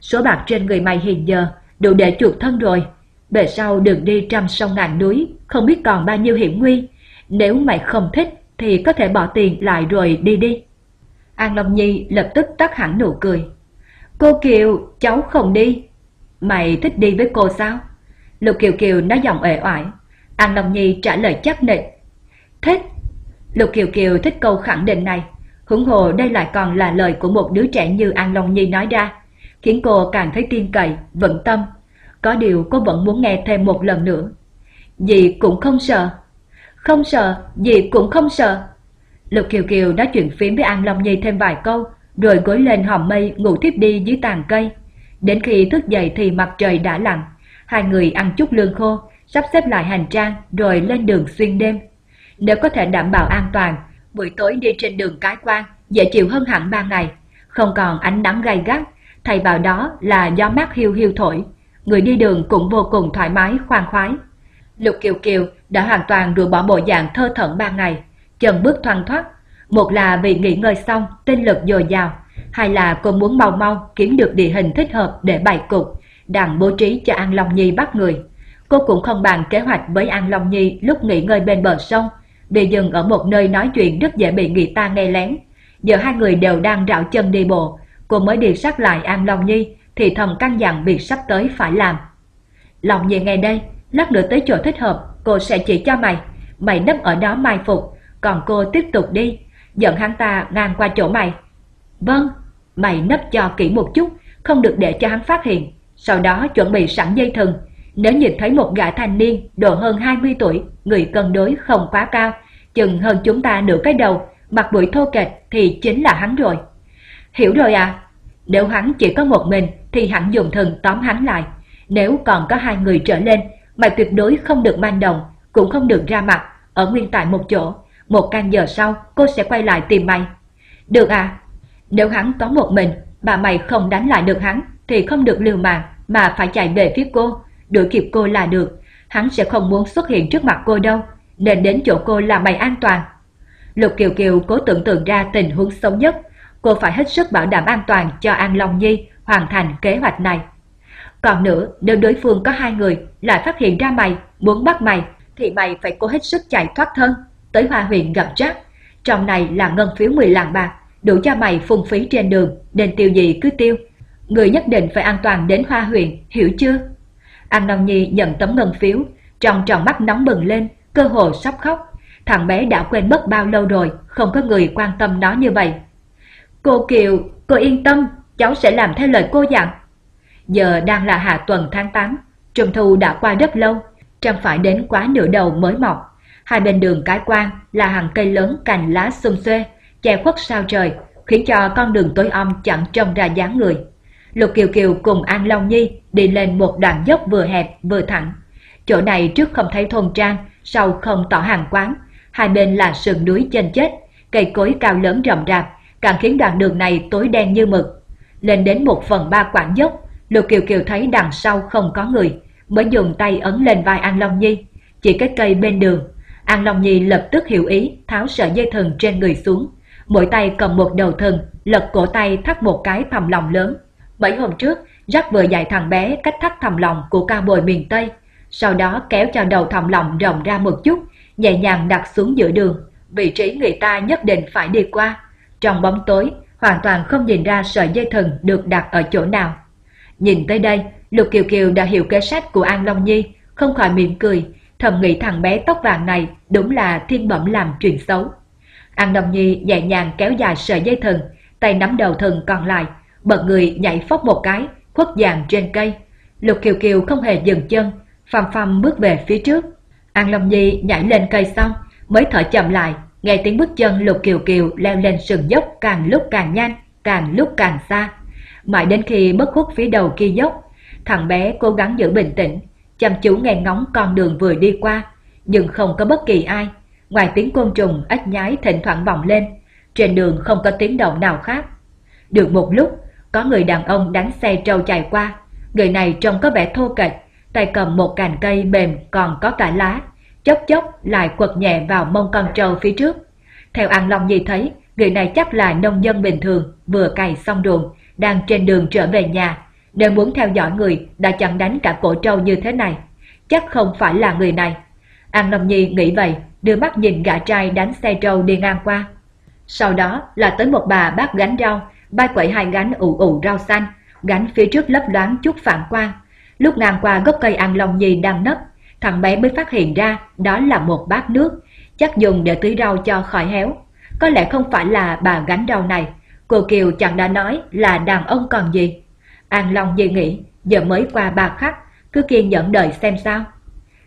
số bạc trên người mày hiện giờ đủ để chuộc thân rồi. Về sau đường đi trăm sông ngàn núi, không biết còn bao nhiêu hiểm nguy. Nếu mày không thích thì có thể bỏ tiền lại rồi đi đi. An Long Nhi lập tức tắt hẳn nụ cười. Cô Kiều, cháu không đi. Mày thích đi với cô sao? Lục Kiều Kiều nói giọng ệ oải. An Long Nhi trả lời chắc nịch. Thích. Lục Kiều Kiều thích câu khẳng định này. Hứng hồ đây lại còn là lời của một đứa trẻ như An Long Nhi nói ra. Khiến cô càng thấy tin cậy, vững tâm. Có điều cô vẫn muốn nghe thêm một lần nữa. Dì cũng không sợ. Không sợ, dì cũng không sợ. Lục Kiều Kiều đã chuyện phím với An Long Nhi thêm vài câu, rồi gối lên hòm mây ngủ thiếp đi dưới tàn cây. Đến khi thức dậy thì mặt trời đã lặn, hai người ăn chút lương khô, sắp xếp lại hành trang rồi lên đường xuyên đêm. Nếu có thể đảm bảo an toàn, buổi tối đi trên đường cái quan dễ chịu hơn hẳn ba ngày, không còn ánh nắng gay gắt, thay vào đó là gió mát hiu hiu thổi, người đi đường cũng vô cùng thoải mái khoan khoái. Lục Kiều Kiều đã hoàn toàn rửa bỏ bộ dạng thơ thẩn ba ngày, chân bước thoăn thoát, một là vì nghỉ ngơi xong, tinh lực dồi dào, hai là cô muốn mau mau kiếm được địa hình thích hợp để bày cục, đặng bố trí cho An Long Nhi bắt người. Cô cũng không bàn kế hoạch với An Long Nhi lúc nghỉ ngơi bên bờ sông, để dừng ở một nơi nói chuyện rất dễ bị người ta nghe lén. Giờ hai người đều đang rạo chân đi bộ, cô mới đi sát lại An Long Nhi thì thầm căn dặn việc sắp tới phải làm. Long Nhi nghe đây, lát nữa tới chỗ thích hợp, cô sẽ chỉ cho mày, mày nấp ở đó mai phục, còn cô tiếp tục đi, dẫn hắn ta ngang qua chỗ mày. Vâng, mày nấp cho kỹ một chút, không được để cho hắn phát hiện, sau đó chuẩn bị sẵn dây thừng, nếu nhìn thấy một gã thanh niên độ hơn 20 tuổi, người cân đối không quá cao, chừng hơn chúng ta nửa cái đầu, mặt mũi thô kệch thì chính là hắn rồi. Hiểu rồi à? Nếu hắn chỉ có một mình thì hẳn dùng thần tóm hắn lại. Nếu còn có hai người trở lên, mày tuyệt đối không được manh động, cũng không được ra mặt, ở nguyên tại một chỗ. Một canh giờ sau cô sẽ quay lại tìm mày. Được à? Nếu hắn có một mình bà mày không đánh lại được hắn thì không được liều mạng mà phải chạy về phía cô, đuổi kịp cô là được. Hắn sẽ không muốn xuất hiện trước mặt cô đâu, nên đến chỗ cô là mày an toàn. Lục Kiều Kiều cố tưởng tượng ra tình huống xấu nhất, cô phải hết sức bảo đảm an toàn cho An Long Nhi hoàn thành kế hoạch này. Còn nữa, nếu đối phương có hai người lại phát hiện ra mày, muốn bắt mày, thì mày phải cố hết sức chạy thoát thân, tới Hoa huyện gặp Jack. Trong này là ngân phiếu 10 lạng bạc, đủ cho mày phung phí trên đường, nên tiêu gì cứ tiêu. Người nhất định phải an toàn đến Hoa huyện, hiểu chưa? An Long Nhi nhận tấm ngân phiếu, trong tròn mắt nóng bừng lên, cơ hồ sắp khóc. Thằng bé đã quên mất bao lâu rồi, không có người quan tâm nó như vậy. Cô Kiều, cô yên tâm, cháu sẽ làm theo lời cô dặn. Giờ đang là hạ tuần tháng 8, trung thu đã qua rất lâu, chẳng phải đến quá nửa đầu mới mọc. Hai bên đường cái quan là hàng cây lớn cành lá xum xuê, che khuất sao trời, khiến cho con đường tối om chẳng trông ra dáng người. Lục Kiều Kiều cùng An Long Nhi đi lên một đoạn dốc vừa hẹp vừa thẳng. Chỗ này trước không thấy thôn trang, sau không tỏ hàng quán, hai bên là sườn núi chênh chết, cây cối cao lớn rậm rạp, càng khiến đoạn đường này tối đen như mực. Lên đến một phần ba quãng dốc, Lục Kiều Kiều thấy đằng sau không có người, mới dùng tay ấn lên vai An Long Nhi, chỉ cái cây bên đường. An Long Nhi lập tức hiểu ý, tháo sợi dây thừng trên người xuống, mỗi tay cầm một đầu thừng, lật cổ tay thắt một cái thầm lòng lớn. Bảy hôm trước, Jack vừa dạy thằng bé cách thắt thầm lòng của cao bồi miền Tây, sau đó kéo cho đầu thầm lòng rộng ra một chút, nhẹ nhàng đặt xuống giữa đường, vị trí người ta nhất định phải đi qua. Trong bóng tối, hoàn toàn không nhìn ra sợi dây thừng được đặt ở chỗ nào. Nhìn tới đây, Lục Kiều Kiều đã hiểu kế sách của An Long Nhi, không khỏi mỉm cười, thầm nghĩ thằng bé tóc vàng này đúng là thiên bẩm làm chuyện xấu. An Long Nhi nhẹ nhàng kéo dài sợi dây thừng, tay nắm đầu thừng còn lại, bật người nhảy phóc một cái, khuất dạng trên cây. Lục Kiều Kiều không hề dừng chân, phàm phàm bước về phía trước. An Long Nhi nhảy lên cây xong, mới thở chậm lại, nghe tiếng bước chân Lục Kiều Kiều leo lên sườn dốc càng lúc càng nhanh, càng lúc càng xa. Mãi đến khi mất khuất phía đầu kia dốc, thằng bé cố gắng giữ bình tĩnh, chăm chú nghe ngóng con đường vừa đi qua, nhưng không có bất kỳ ai. Ngoài tiếng côn trùng ếch nhái thỉnh thoảng vọng lên, trên đường không có tiếng động nào khác. Được một lúc, có người đàn ông đánh xe trâu chạy qua. Người này trông có vẻ thô kệch, tay cầm một cành cây mềm còn có cả lá, chốc chốc lại quật nhẹ vào mông con trâu phía trước. Theo An Long Nhi thấy, người này chắc là nông dân bình thường, vừa cày xong ruộng, đang trên đường trở về nhà. Nếu muốn theo dõi người đã chẳng đánh cả cổ trâu như thế này. Chắc không phải là người này. An Long Nhi nghĩ vậy, đưa mắt nhìn gã trai đánh xe trâu đi ngang qua. Sau đó là tới một bà bác gánh rau, ba quậy hai gánh ủ ủ rau xanh, gánh phía trước lấp đoán chút phản quang. Lúc ngang qua gốc cây An Long Nhi đang nấp, thằng bé mới phát hiện ra đó là một bát nước, chắc dùng để tưới rau cho khỏi héo. Có lẽ không phải là bà gánh rau này, cô Kiều chẳng đã nói là đàn ông còn gì. An Long Nhi nghĩ, giờ mới qua ba khắc, cứ kiên nhẫn đợi xem sao.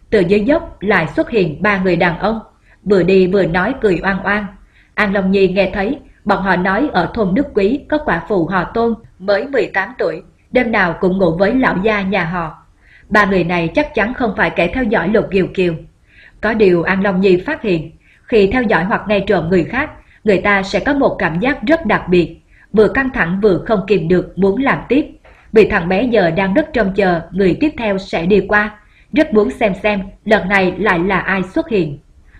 Từ dưới dốc lại xuất hiện ba người đàn ông, vừa đi vừa nói cười oan oan. An Long Nhi nghe thấy, bọn họ nói ở thôn Đức Quý có quả phụ họ tôn mới 18 tuổi, đêm nào cũng ngủ với lão gia nhà họ. Ba người này chắc chắn không phải kẻ theo dõi Lục Kiều Kiều. Có điều An Long Nhi phát hiện, khi theo dõi hoặc nghe trộm người khác, người ta sẽ có một cảm giác rất đặc biệt, vừa căng thẳng vừa không kìm được muốn làm tiếp. Vì thằng bé giờ đang rất trông chờ người tiếp theo sẽ đi qua, rất muốn xem xem lần này lại là ai xuất hiện.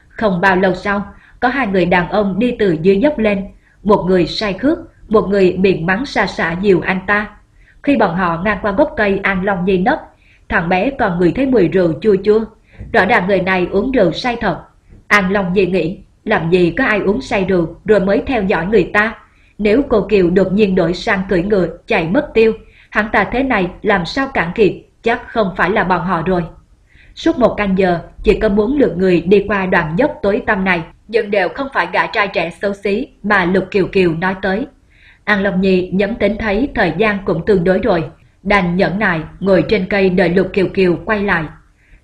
Không bao lâu sau, có hai người đàn ông đi từ dưới dốc lên, một người say khước, một người miệng mắng xa xả nhiều anh ta. Khi bọn họ ngang qua gốc cây An Long Nhi nấp, thằng bé còn người thấy mùi rượu chua chua. Rõ ràng người này uống rượu say thật. An Long Nhi nghĩ, làm gì có ai uống say rượu rồi mới theo dõi người ta. Nếu cô Kiều đột nhiên đổi sang cưỡi ngựa chạy mất tiêu, hắn ta thế này làm sao cản kịp, chắc không phải là bọn họ rồi. Suốt một canh giờ, chỉ có bốn lượt người đi qua đoạn dốc tối tăm này, nhưng đều không phải gã trai trẻ xấu xí mà Lục Kiều Kiều nói tới. An Long Nhi nhấm tính thấy thời gian cũng tương đối rồi, Đành nhẫn nại ngồi trên cây đợi Lục Kiều Kiều quay lại.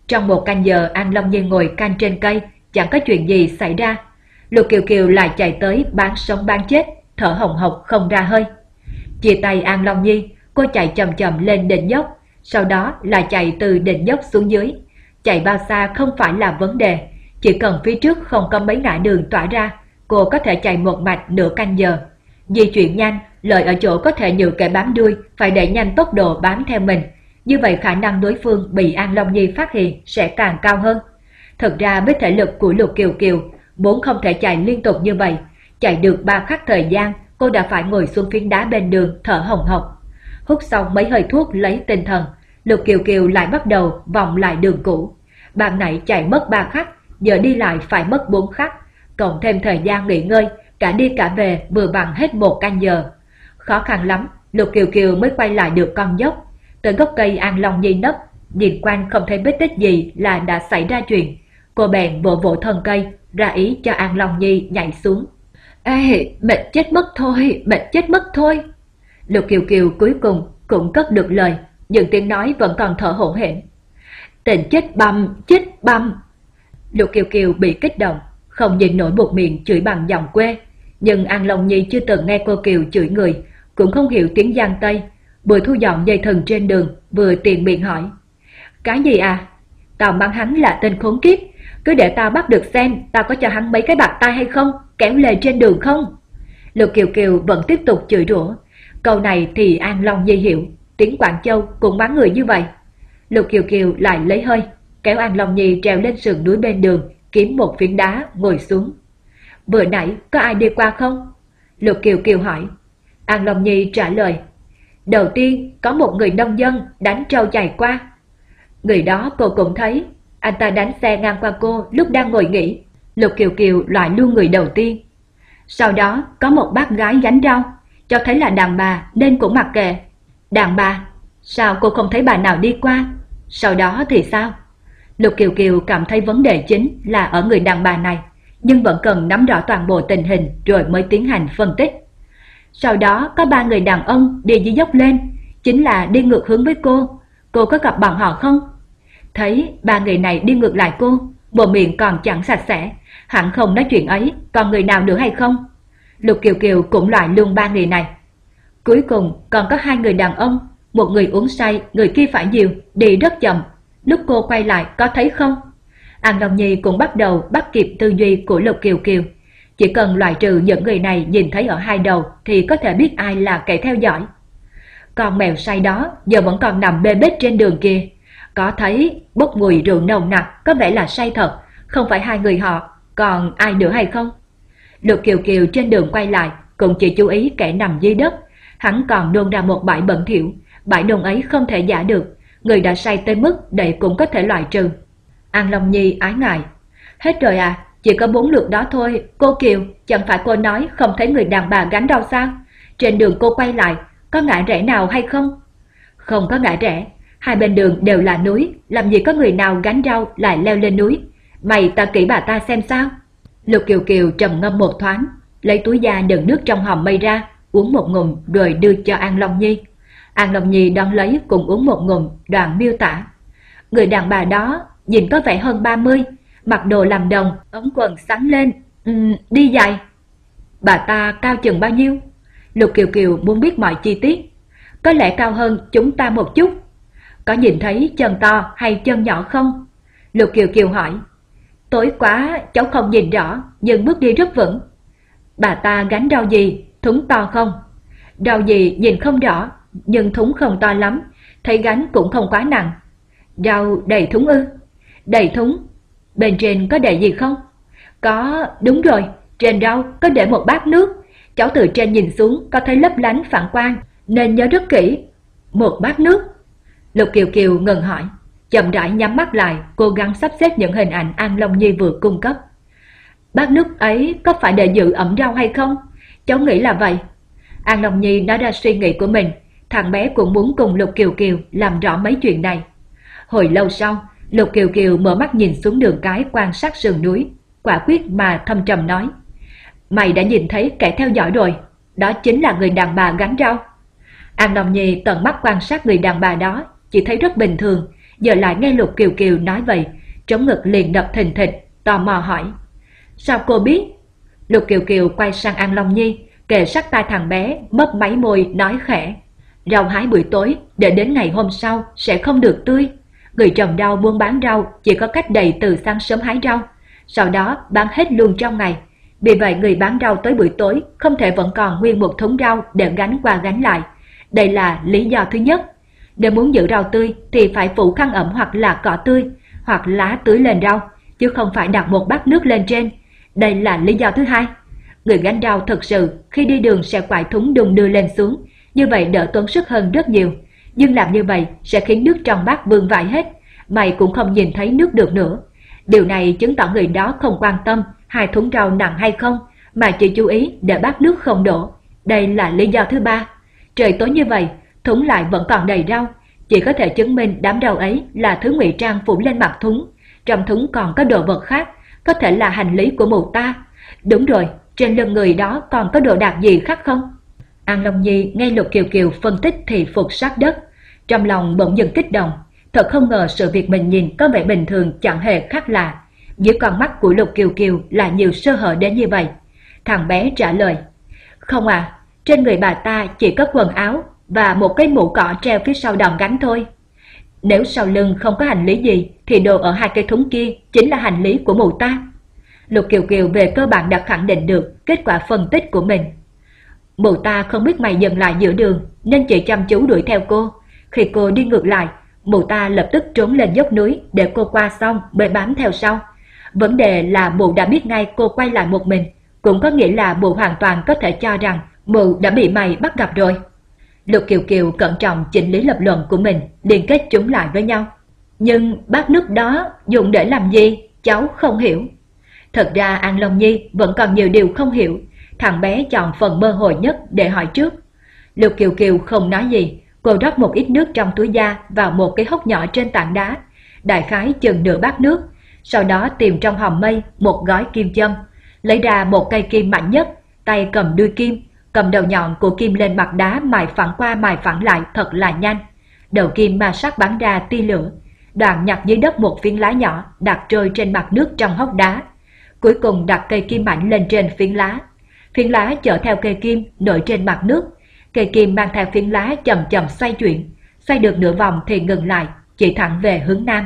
Trong một canh giờ An Long Nhi ngồi canh trên cây, chẳng có chuyện gì xảy ra. Lục Kiều Kiều lại chạy tới bán sống bán chết, thở hồng hộc không ra hơi. Chia tay An Long Nhi, cô chạy chậm chậm lên đỉnh dốc, sau đó là chạy từ đỉnh dốc xuống dưới. Chạy bao xa không phải là vấn đề, chỉ cần phía trước không có mấy ngã đường tỏa ra, cô có thể chạy một mạch nửa canh giờ. Di chuyển nhanh, lợi ở chỗ có thể nhự kẻ bám đuôi phải đẩy nhanh tốc độ bám theo mình. Như vậy khả năng đối phương bị An Long Nhi phát hiện sẽ càng cao hơn. Thực ra với thể lực của Lục Kiều Kiều, bốn không thể chạy liên tục như vậy, chạy được ba khắc thời gian, cô đã phải ngồi xuống phiến đá bên đường thở hồng hộc. Hút xong mấy hơi thuốc lấy tinh thần, Lục Kiều Kiều lại bắt đầu vòng lại đường cũ. Bạn nãy chạy mất ba khắc, giờ đi lại phải mất bốn khắc, cộng thêm thời gian nghỉ ngơi, cả đi cả về vừa bằng hết một canh giờ. Khó khăn lắm, Lục Kiều Kiều mới quay lại được con dốc. Tới gốc cây An Long Nhi nấp, nhìn quanh không thấy vết tích gì là đã xảy ra chuyện. Cô bèn vỗ vỗ thân cây, ra ý cho An Long Nhi nhảy xuống. Ê, mệt chết mất thôi, mệt chết mất thôi. Lục Kiều Kiều cuối cùng cũng cất được lời, nhưng tiếng nói vẫn còn thở hổn hển. Tình chết băm, chết băm. Lục Kiều Kiều bị kích động, không nhịn nổi một miệng chửi bằng giọng quê. Nhưng An Long Nhi chưa từng nghe cô Kiều chửi người, cũng không hiểu tiếng Giang Tây. Vừa thu dọn dây thần trên đường, vừa tiền miệng hỏi. Cái gì à? Tao mang hắn là tên khốn kiếp, cứ để tao bắt được xem tao có cho hắn mấy cái bạc tay hay không, kéo lề trên đường không? Lục Kiều Kiều vẫn tiếp tục chửi rủa. Câu này thì An Long Nhi hiểu, tiếng Quảng Châu cũng bán người như vậy. Lục Kiều Kiều lại lấy hơi, kéo An Long Nhi trèo lên sườn núi bên đường, kiếm một phiến đá ngồi xuống. Vừa nãy có ai đi qua không? Lục Kiều Kiều hỏi. An Long Nhi trả lời. Đầu tiên có một người nông dân đánh trâu chạy qua. Người đó cô cũng thấy, anh ta đánh xe ngang qua cô lúc đang ngồi nghỉ. Lục Kiều Kiều loại luôn người đầu tiên. Sau đó có một bác gái gánh rau, cho thấy là đàn bà nên cũng mặc kệ. Đàn bà, sao cô không thấy bà nào đi qua? Sau đó thì sao? Lục Kiều Kiều cảm thấy vấn đề chính là ở người đàn bà này, nhưng vẫn cần nắm rõ toàn bộ tình hình rồi mới tiến hành phân tích. Sau đó có ba người đàn ông đi dưới dốc lên, chính là đi ngược hướng với cô. Cô có gặp bọn họ không? Thấy ba người này đi ngược lại cô, bộ miệng còn chẳng sạch sẽ, hẳn không nói chuyện ấy, còn người nào nữa hay không? Lục Kiều Kiều cũng loại luôn ba người này. Cuối cùng còn có hai người đàn ông, một người uống say, người kia phải nhiều đi rất chậm. Lúc cô quay lại có thấy không? An Long Nhi cũng bắt đầu bắt kịp tư duy của Lục Kiều Kiều. Chỉ cần loại trừ những người này nhìn thấy ở hai đầu thì có thể biết ai là kẻ theo dõi. Con mèo say đó giờ vẫn còn nằm bê bết trên đường kia. Có thấy bốc mùi rượu nồng nặc có vẻ là say thật, không phải hai người họ, còn ai nữa hay không? Lục Kiều Kiều trên đường quay lại cũng chỉ chú ý kẻ nằm dưới đất. Hắn còn nôn ra một bãi bẩn thỉu, bãi nôn ấy không thể giả được, người đã say tới mức để cũng có thể loại trừ. An Long Nhi ái ngại. Hết rồi à, chỉ có bốn lượt đó thôi, cô Kiều, chẳng phải cô nói không thấy người đàn bà gánh đau sao? Trên đường cô quay lại, có ngã rẽ nào hay không? Không có ngã rẽ, hai bên đường đều là núi, làm gì có người nào gánh rau lại leo lên núi. Mày ta kỹ bà ta xem sao? Lục Kiều Kiều trầm ngâm một thoáng, lấy túi da đựng nước trong hòm mây ra, uống một ngụm rồi đưa cho An Long Nhi. An Long Nhi đón lấy cùng uống một ngụm, đoạn miêu tả. Người đàn bà đó nhìn có vẻ hơn 30, mặc đồ làm đồng, ống quần sáng lên, um, đi dài. Bà ta cao chừng bao nhiêu? Lục Kiều Kiều muốn biết mọi chi tiết. Có lẽ cao hơn chúng ta một chút. Có nhìn thấy chân to hay chân nhỏ không? Lục Kiều Kiều hỏi. Tối quá cháu không nhìn rõ, nhưng bước đi rất vững. Bà ta gánh rau gì, thúng to không? Rau gì nhìn không rõ, nhưng thúng không to lắm, thấy gánh cũng không quá nặng. Rau đầy thúng ư? Đầy thúng. Bên trên có để gì không? Có, đúng rồi, trên rau có để một bát nước. Cháu từ trên nhìn xuống có thấy lấp lánh phản quang, nên nhớ rất kỹ. Một bát nước. Lục Kiều Kiều ngừng hỏi, chậm rãi nhắm mắt lại, cố gắng sắp xếp những hình ảnh An Long Nhi vừa cung cấp. Bát nước ấy có phải để giữ ẩm rau hay không? Cháu nghĩ là vậy. An Long Nhi nói ra suy nghĩ của mình, thằng bé cũng muốn cùng Lục Kiều Kiều làm rõ mấy chuyện này. Hồi lâu sau, Lục Kiều Kiều mở mắt nhìn xuống đường cái quan sát sườn núi, quả quyết mà thâm trầm nói. Mày đã nhìn thấy kẻ theo dõi rồi, đó chính là người đàn bà gánh rau. An Long Nhi tận mắt quan sát người đàn bà đó, chỉ thấy rất bình thường, giờ lại nghe Lục Kiều Kiều nói vậy, trống ngực liền đập thình thịch, tò mò hỏi. Sao cô biết? Lục Kiều Kiều quay sang An Long Nhi, kề sát tai thằng bé, mấp máy môi nói khẽ. Rau hái buổi tối, để đến ngày hôm sau sẽ không được tươi. Người trồng rau buôn bán rau chỉ có cách đầy từ sáng sớm hái rau, sau đó bán hết luôn trong ngày. Vì vậy người bán rau tới buổi tối không thể vẫn còn nguyên một thúng rau để gánh qua gánh lại. Đây là lý do thứ nhất. Để muốn giữ rau tươi thì phải phủ khăn ẩm hoặc là cỏ tươi, hoặc lá tưới lên rau, chứ không phải đặt một bát nước lên trên. Đây là lý do thứ hai. Người gánh rau thực sự khi đi đường sẽ quải thúng đùng đưa lên xuống, như vậy đỡ tốn sức hơn rất nhiều. Nhưng làm như vậy sẽ khiến nước trong bát vương vãi hết, mày cũng không nhìn thấy nước được nữa. Điều này chứng tỏ người đó không quan tâm hai thúng rau nặng hay không, mà chỉ chú ý để bát nước không đổ. Đây là lý do thứ ba. Trời tối như vậy, thúng lại vẫn còn đầy rau, chỉ có thể chứng minh đám rau ấy là thứ ngụy trang phủ lên mặt thúng. Trong thúng còn có đồ vật khác, có thể là hành lý của mụ ta. Đúng rồi, trên lưng người đó còn có đồ đạc gì khác không? An Long Nhi nghe Lục Kiều Kiều phân tích thì phục sát đất. Trong lòng bỗng dừng kích động, thật không ngờ sự việc mình nhìn có vẻ bình thường chẳng hề khác lạ. Dưới con mắt của Lục Kiều Kiều là nhiều sơ hở đến như vậy. Thằng bé trả lời, không à, trên người bà ta chỉ có quần áo và một cái mũ cỏ treo phía sau đòn gánh thôi. Nếu sau lưng không có hành lý gì thì đồ ở hai cây thúng kia chính là hành lý của mụ ta. Lục Kiều Kiều về cơ bản đã khẳng định được kết quả phân tích của mình. Mụ ta không biết mày dừng lại giữa đường nên chỉ chăm chú đuổi theo cô. Khi cô đi ngược lại, mụ ta lập tức trốn lên dốc núi để cô qua xong mới bám theo sau. Vấn đề là mụ đã biết ngay cô quay lại một mình, cũng có nghĩa là mụ hoàn toàn có thể cho rằng mụ đã bị mày bắt gặp rồi. Lục Kiều Kiều cẩn trọng chỉnh lý lập luận của mình, liên kết chúng lại với nhau. Nhưng bát nước đó dùng để làm gì, cháu không hiểu. Thật ra An Long Nhi vẫn còn nhiều điều không hiểu, thằng bé chọn phần mơ hồ nhất để hỏi trước. Lục Kiều Kiều không nói gì, cô rót một ít nước trong túi da vào một cái hốc nhỏ trên tảng đá, đại khái chừng nửa bát nước, sau đó tìm trong hòm mây một gói kim châm, lấy ra một cây kim mạnh nhất, tay cầm đuôi kim, cầm đầu nhọn của kim lên mặt đá mài phẳng qua mài phẳng lại thật là nhanh. Đầu kim ma sát bắn ra tia lửa, đoạn nhặt dưới đất một phiến lá nhỏ đặt rơi trên mặt nước trong hốc đá. Cuối cùng đặt cây kim mạnh lên trên phiến lá. Phiến lá chở theo cây kim nổi trên mặt nước. Cây kim mang theo phiến lá chậm chậm xoay chuyển, xoay được nửa vòng thì ngừng lại, chỉ thẳng về hướng nam.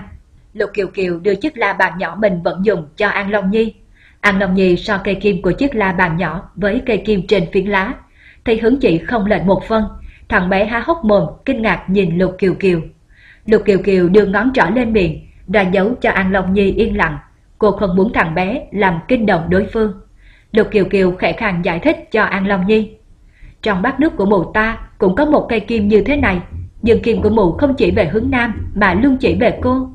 Lục Kiều Kiều đưa chiếc la bàn nhỏ mình vẫn dùng cho An Long Nhi. An Long Nhi so cây kim của chiếc la bàn nhỏ với cây kim trên phiến lá, thì hướng chỉ không lệch một phân, thằng bé há hốc mồm kinh ngạc nhìn Lục Kiều Kiều. Lục Kiều Kiều đưa ngón trỏ lên miệng, ra dấu cho An Long Nhi yên lặng, cô không muốn thằng bé làm kinh động đối phương. Lục Kiều Kiều khẽ khàng giải thích cho An Long Nhi. Trong bát nước của mụ ta cũng có một cây kim như thế này, nhưng kim của mụ không chỉ về hướng nam mà luôn chỉ về cô.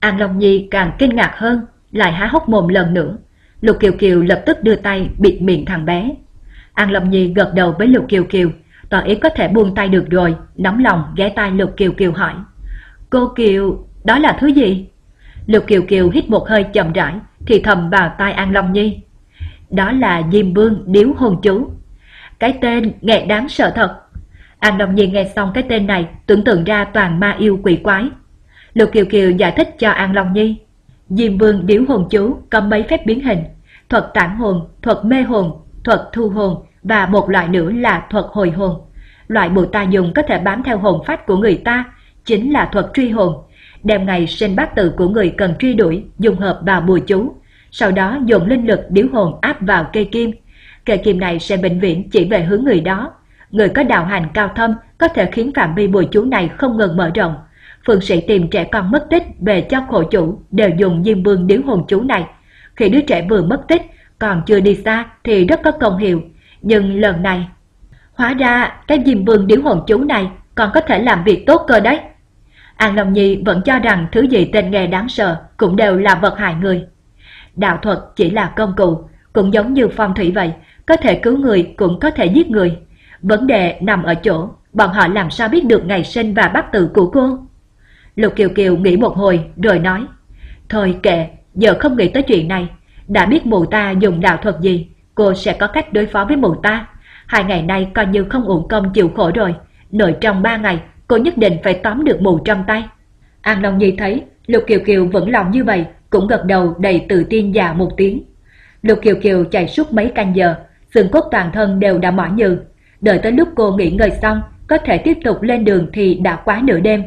An Long Nhi càng kinh ngạc hơn, lại há hốc mồm lần nữa. Lục Kiều Kiều lập tức đưa tay bịt miệng thằng bé. An Long Nhi gật đầu với Lục Kiều Kiều, tỏ ý có thể buông tay được rồi, nóng lòng ghé tay Lục Kiều Kiều hỏi. Cô Kiều, đó là thứ gì? Lục Kiều Kiều hít một hơi chậm rãi, thì thầm vào tai An Long Nhi. Đó là Diêm Vương Điếu Hồn Chú. Cái tên nghe đáng sợ thật. An Long Nhi nghe xong cái tên này tưởng tượng ra toàn ma yêu quỷ quái. Lục Kiều Kiều giải thích cho An Long Nhi. Diêm Vương Điếu Hồn Chú có mấy phép biến hình, thuật tản hồn, thuật mê hồn, thuật thu hồn và một loại nữa là thuật hồi hồn. Loại bộ ta dùng có thể bám theo hồn phách của người ta, chính là thuật truy hồn. Đem ngày sinh bát tự của người cần truy đuổi, dùng hợp vào bùa chú. Sau đó dùng linh lực điếu hồn áp vào cây kim. Cây kim này sẽ bệnh viện chỉ về hướng người đó. Người có đạo hành cao thâm có thể khiến phạm vi bùi chú này không ngừng mở rộng. Phương sĩ tìm trẻ con mất tích về cho khổ chủ đều dùng diêm vương điếu hồn chú này. Khi đứa trẻ vừa mất tích, còn chưa đi xa thì rất có công hiệu. Nhưng lần này, hóa ra cái diêm vương điếu hồn chú này còn có thể làm việc tốt cơ đấy. An Long Nhi vẫn cho rằng thứ gì tên nghề đáng sợ cũng đều là vật hại người. Đạo thuật chỉ là công cụ, cũng giống như phong thủy vậy, có thể cứu người cũng có thể giết người. Vấn đề nằm ở chỗ, bọn họ làm sao biết được ngày sinh và bát tự của cô? Lục Kiều Kiều nghĩ một hồi rồi nói, Thôi kệ, giờ không nghĩ tới chuyện này, đã biết mụ ta dùng đạo thuật gì, cô sẽ có cách đối phó với mụ ta. Hai ngày nay coi như không uổng công chịu khổ rồi, nội trong ba ngày cô nhất định phải tóm được mù trong tay. An Long Nhi thấy Lục Kiều Kiều vẫn lòng như vậy, cũng gật đầu đầy tự tin già một tiếng. Lục Kiều Kiều chạy suốt mấy canh giờ, xương cốt toàn thân đều đã mỏi nhừ. Đợi tới lúc cô nghỉ ngơi xong, có thể tiếp tục lên đường thì đã quá nửa đêm.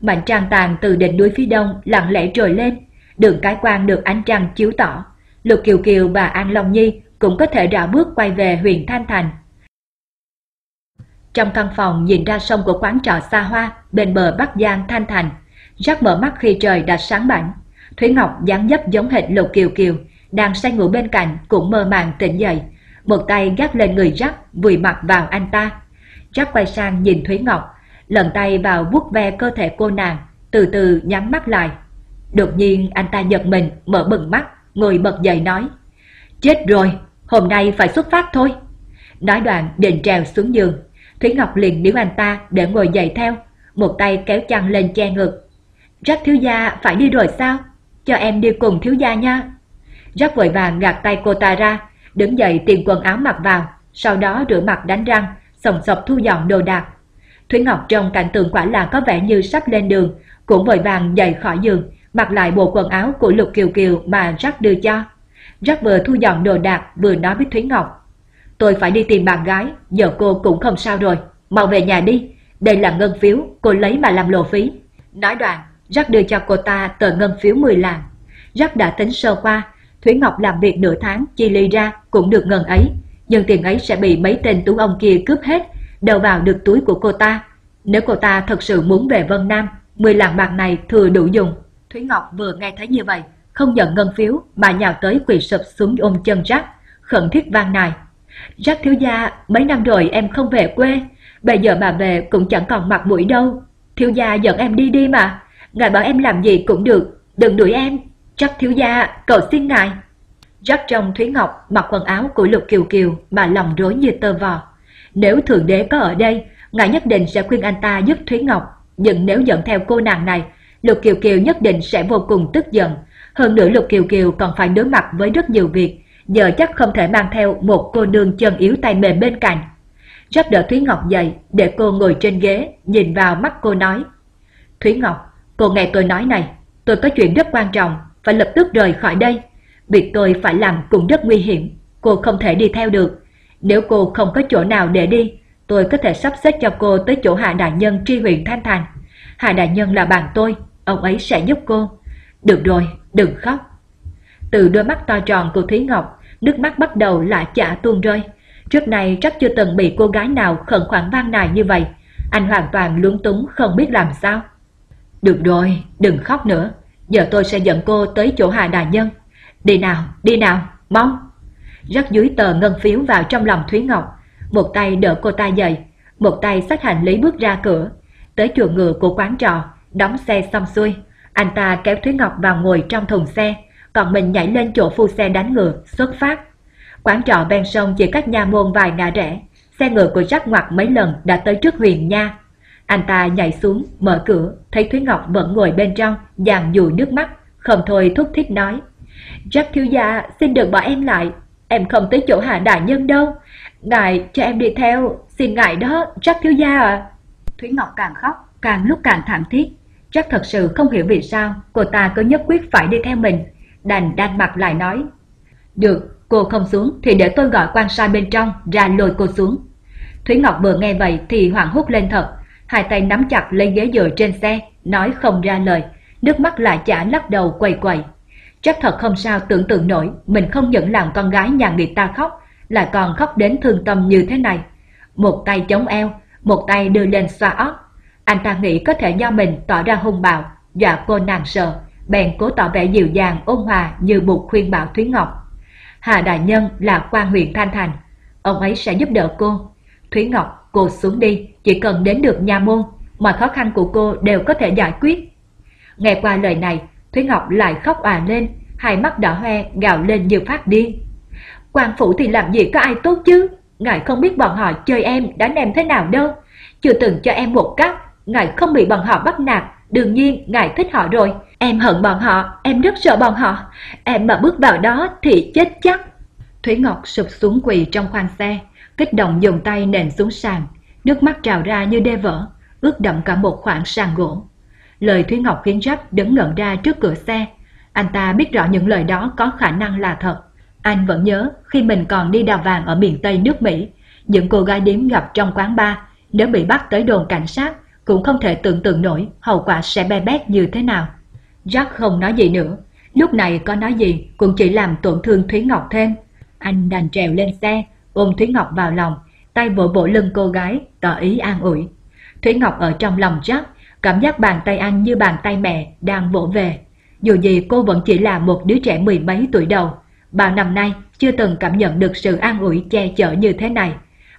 Mạnh trăng tàn từ đỉnh núi phía đông lặng lẽ trồi lên, đường cái quan được ánh trăng chiếu tỏ. Lục Kiều Kiều và An Long Nhi cũng có thể rảo bước quay về huyện Thanh Thành. Trong căn phòng nhìn ra sông của quán trọ xa hoa bên bờ Bắc Giang Thanh Thành, Rắc mở mắt khi trời đã sáng bảnh. Thúy Ngọc dáng dấp giống hệt Lục Kiều Kiều, đang say ngủ bên cạnh cũng mơ màng tỉnh dậy. Một tay gác lên người Jack, vùi mặt vào anh ta. Jack quay sang nhìn Thúy Ngọc, lần tay vào vuốt ve cơ thể cô nàng, từ từ nhắm mắt lại. Đột nhiên anh ta giật mình, mở bừng mắt, ngồi bật dậy nói. Chết rồi, hôm nay phải xuất phát thôi. Nói đoạn định trèo xuống giường, Thúy Ngọc liền níu anh ta để ngồi dậy theo, một tay kéo chăn lên che ngực. Jack thiếu gia phải đi rồi sao? Cho em đi cùng thiếu gia nha. Jack vội vàng gạt tay cô ta ra, đứng dậy tìm quần áo mặc vào, sau đó rửa mặt đánh răng, sòng sọc thu dọn đồ đạc. Thúy Ngọc trong cảnh tượng quả là có vẻ như sắp lên đường, cũng vội vàng dậy khỏi giường, mặc lại bộ quần áo của Lục Kiều Kiều mà Jack đưa cho. Jack vừa thu dọn đồ đạc vừa nói với Thúy Ngọc. Tôi phải đi tìm bạn gái, giờ cô cũng không sao rồi, mau về nhà đi. Đây là ngân phiếu, cô lấy mà làm lộ phí. Nói đoạn, Jack đưa cho cô ta tờ ngân phiếu 10 lạng. Jack đã tính sơ qua, Thúy Ngọc làm việc nửa tháng chi ly ra cũng được ngân ấy, nhưng tiền ấy sẽ bị mấy tên tú ông kia cướp hết, đầu vào được túi của cô ta. Nếu cô ta thật sự muốn về Vân Nam, 10 lạng bạc này thừa đủ dùng. Thúy Ngọc vừa nghe thấy như vậy, không nhận ngân phiếu mà nhào tới quỳ sụp xuống ôm chân Jack, khẩn thiết vang nài. Jack thiếu gia, mấy năm rồi em không về quê, bây giờ bà về cũng chẳng còn mặt mũi đâu. Thiếu gia dẫn em đi đi mà, ngài bảo em làm gì cũng được, đừng đuổi em, chắc thiếu gia, cầu xin ngài. Jack trong Thúy Ngọc mặc quần áo của Lục Kiều Kiều mà lòng rối như tơ vò. Nếu Thượng Đế có ở đây, ngài nhất định sẽ khuyên anh ta giúp Thúy Ngọc, nhưng nếu dẫn theo cô nàng này, Lục Kiều Kiều nhất định sẽ vô cùng tức giận. Hơn nữa Lục Kiều Kiều còn phải đối mặt với rất nhiều việc, giờ chắc không thể mang theo một cô nương chân yếu tay mềm bên cạnh. Jack đỡ Thúy Ngọc dậy để cô ngồi trên ghế, nhìn vào mắt cô nói. Thúy Ngọc, Cô nghe tôi nói này, tôi có chuyện rất quan trọng, phải lập tức rời khỏi đây. Việc tôi phải làm cũng rất nguy hiểm, cô không thể đi theo được. Nếu cô không có chỗ nào để đi, tôi có thể sắp xếp cho cô tới chỗ Hạ Đại Nhân tri huyện Thanh Thành. Hạ Đại Nhân là bạn tôi, ông ấy sẽ giúp cô. Được rồi, đừng khóc. Từ đôi mắt to tròn của Thúy Ngọc, nước mắt bắt đầu lại chả tuôn rơi. Trước này chắc chưa từng bị cô gái nào khẩn khoản van nài như vậy. Anh hoàn toàn lúng túng không biết làm sao. Được rồi, đừng khóc nữa. Giờ tôi sẽ dẫn cô tới chỗ Hà Đại Nhân. Đi nào, đi nào, mau. Rắc dưới tờ ngân phiếu vào trong lòng Thúy Ngọc. Một tay đỡ cô ta dậy, một tay xách hành lý bước ra cửa. Tới chuồng ngựa của quán trò, đóng xe xong xuôi. Anh ta kéo Thúy Ngọc vào ngồi trong thùng xe, còn mình nhảy lên chỗ phu xe đánh ngựa, xuất phát. Quán trọ ven sông chỉ cách nhà môn vài ngã rẽ. Xe ngựa của Jack ngoặt mấy lần đã tới trước huyền nha. Anh ta nhảy xuống, mở cửa, thấy Thúy Ngọc vẫn ngồi bên trong, dàn dùi nước mắt, không thôi thúc thích nói. Jack thiếu gia, xin đừng bỏ em lại, em không tới chỗ hạ đại nhân đâu. Ngài cho em đi theo, xin ngài đó, Jack thiếu gia à. Thúy Ngọc càng khóc, càng lúc càng thảm thiết. Jack thật sự không hiểu vì sao cô ta cứ nhất quyết phải đi theo mình. Đành đan mặt lại nói. Được, cô không xuống thì để tôi gọi quan sai bên trong ra lôi cô xuống. Thúy Ngọc vừa nghe vậy thì hoảng hốt lên thật, hai tay nắm chặt lấy ghế dựa trên xe, nói không ra lời, nước mắt lại chả lắc đầu quầy quầy. Chắc thật không sao tưởng tượng nổi mình không những làm con gái nhà người ta khóc, lại còn khóc đến thương tâm như thế này. Một tay chống eo, một tay đưa lên xoa óc. Anh ta nghĩ có thể do mình tỏ ra hung bạo, dọa cô nàng sợ, bèn cố tỏ vẻ dịu dàng ôn hòa như buộc khuyên bảo Thúy Ngọc. Hà Đại Nhân là quan huyện Thanh Thành, ông ấy sẽ giúp đỡ cô. Thúy Ngọc Cô xuống đi, chỉ cần đến được nhà môn, mọi khó khăn của cô đều có thể giải quyết. Nghe qua lời này, Thúy Ngọc lại khóc òa lên, hai mắt đỏ hoe gào lên như phát điên. Quan phủ thì làm gì có ai tốt chứ, ngài không biết bọn họ chơi em đánh em thế nào đâu, chưa từng cho em một cắt, ngài không bị bọn họ bắt nạt, đương nhiên ngài thích họ rồi, em hận bọn họ, em rất sợ bọn họ, em mà bước vào đó thì chết chắc. Thúy Ngọc sụp xuống quỳ trong khoang xe, kích động dùng tay nện xuống sàn, nước mắt trào ra như đê vỡ, ướt đậm cả một khoảng sàn gỗ. Lời Thúy Ngọc khiến Jack đứng ngẩn ra trước cửa xe. Anh ta biết rõ những lời đó có khả năng là thật. Anh vẫn nhớ khi mình còn đi đào vàng ở miền Tây nước Mỹ, những cô gái điếm gặp trong quán bar nếu bị bắt tới đồn cảnh sát cũng không thể tưởng tượng nổi hậu quả sẽ be bét như thế nào. Jack không nói gì nữa, lúc này có nói gì cũng chỉ làm tổn thương Thúy Ngọc thêm. Anh đành trèo lên xe, ôm Thúy Ngọc vào lòng, tay vỗ vỗ lưng cô gái, tỏ ý an ủi. Thúy Ngọc ở trong lòng Jack, cảm giác bàn tay anh như bàn tay mẹ đang vỗ về. Dù gì cô vẫn chỉ là một đứa trẻ mười mấy tuổi đầu, bao năm nay chưa từng cảm nhận được sự an ủi che chở như thế này.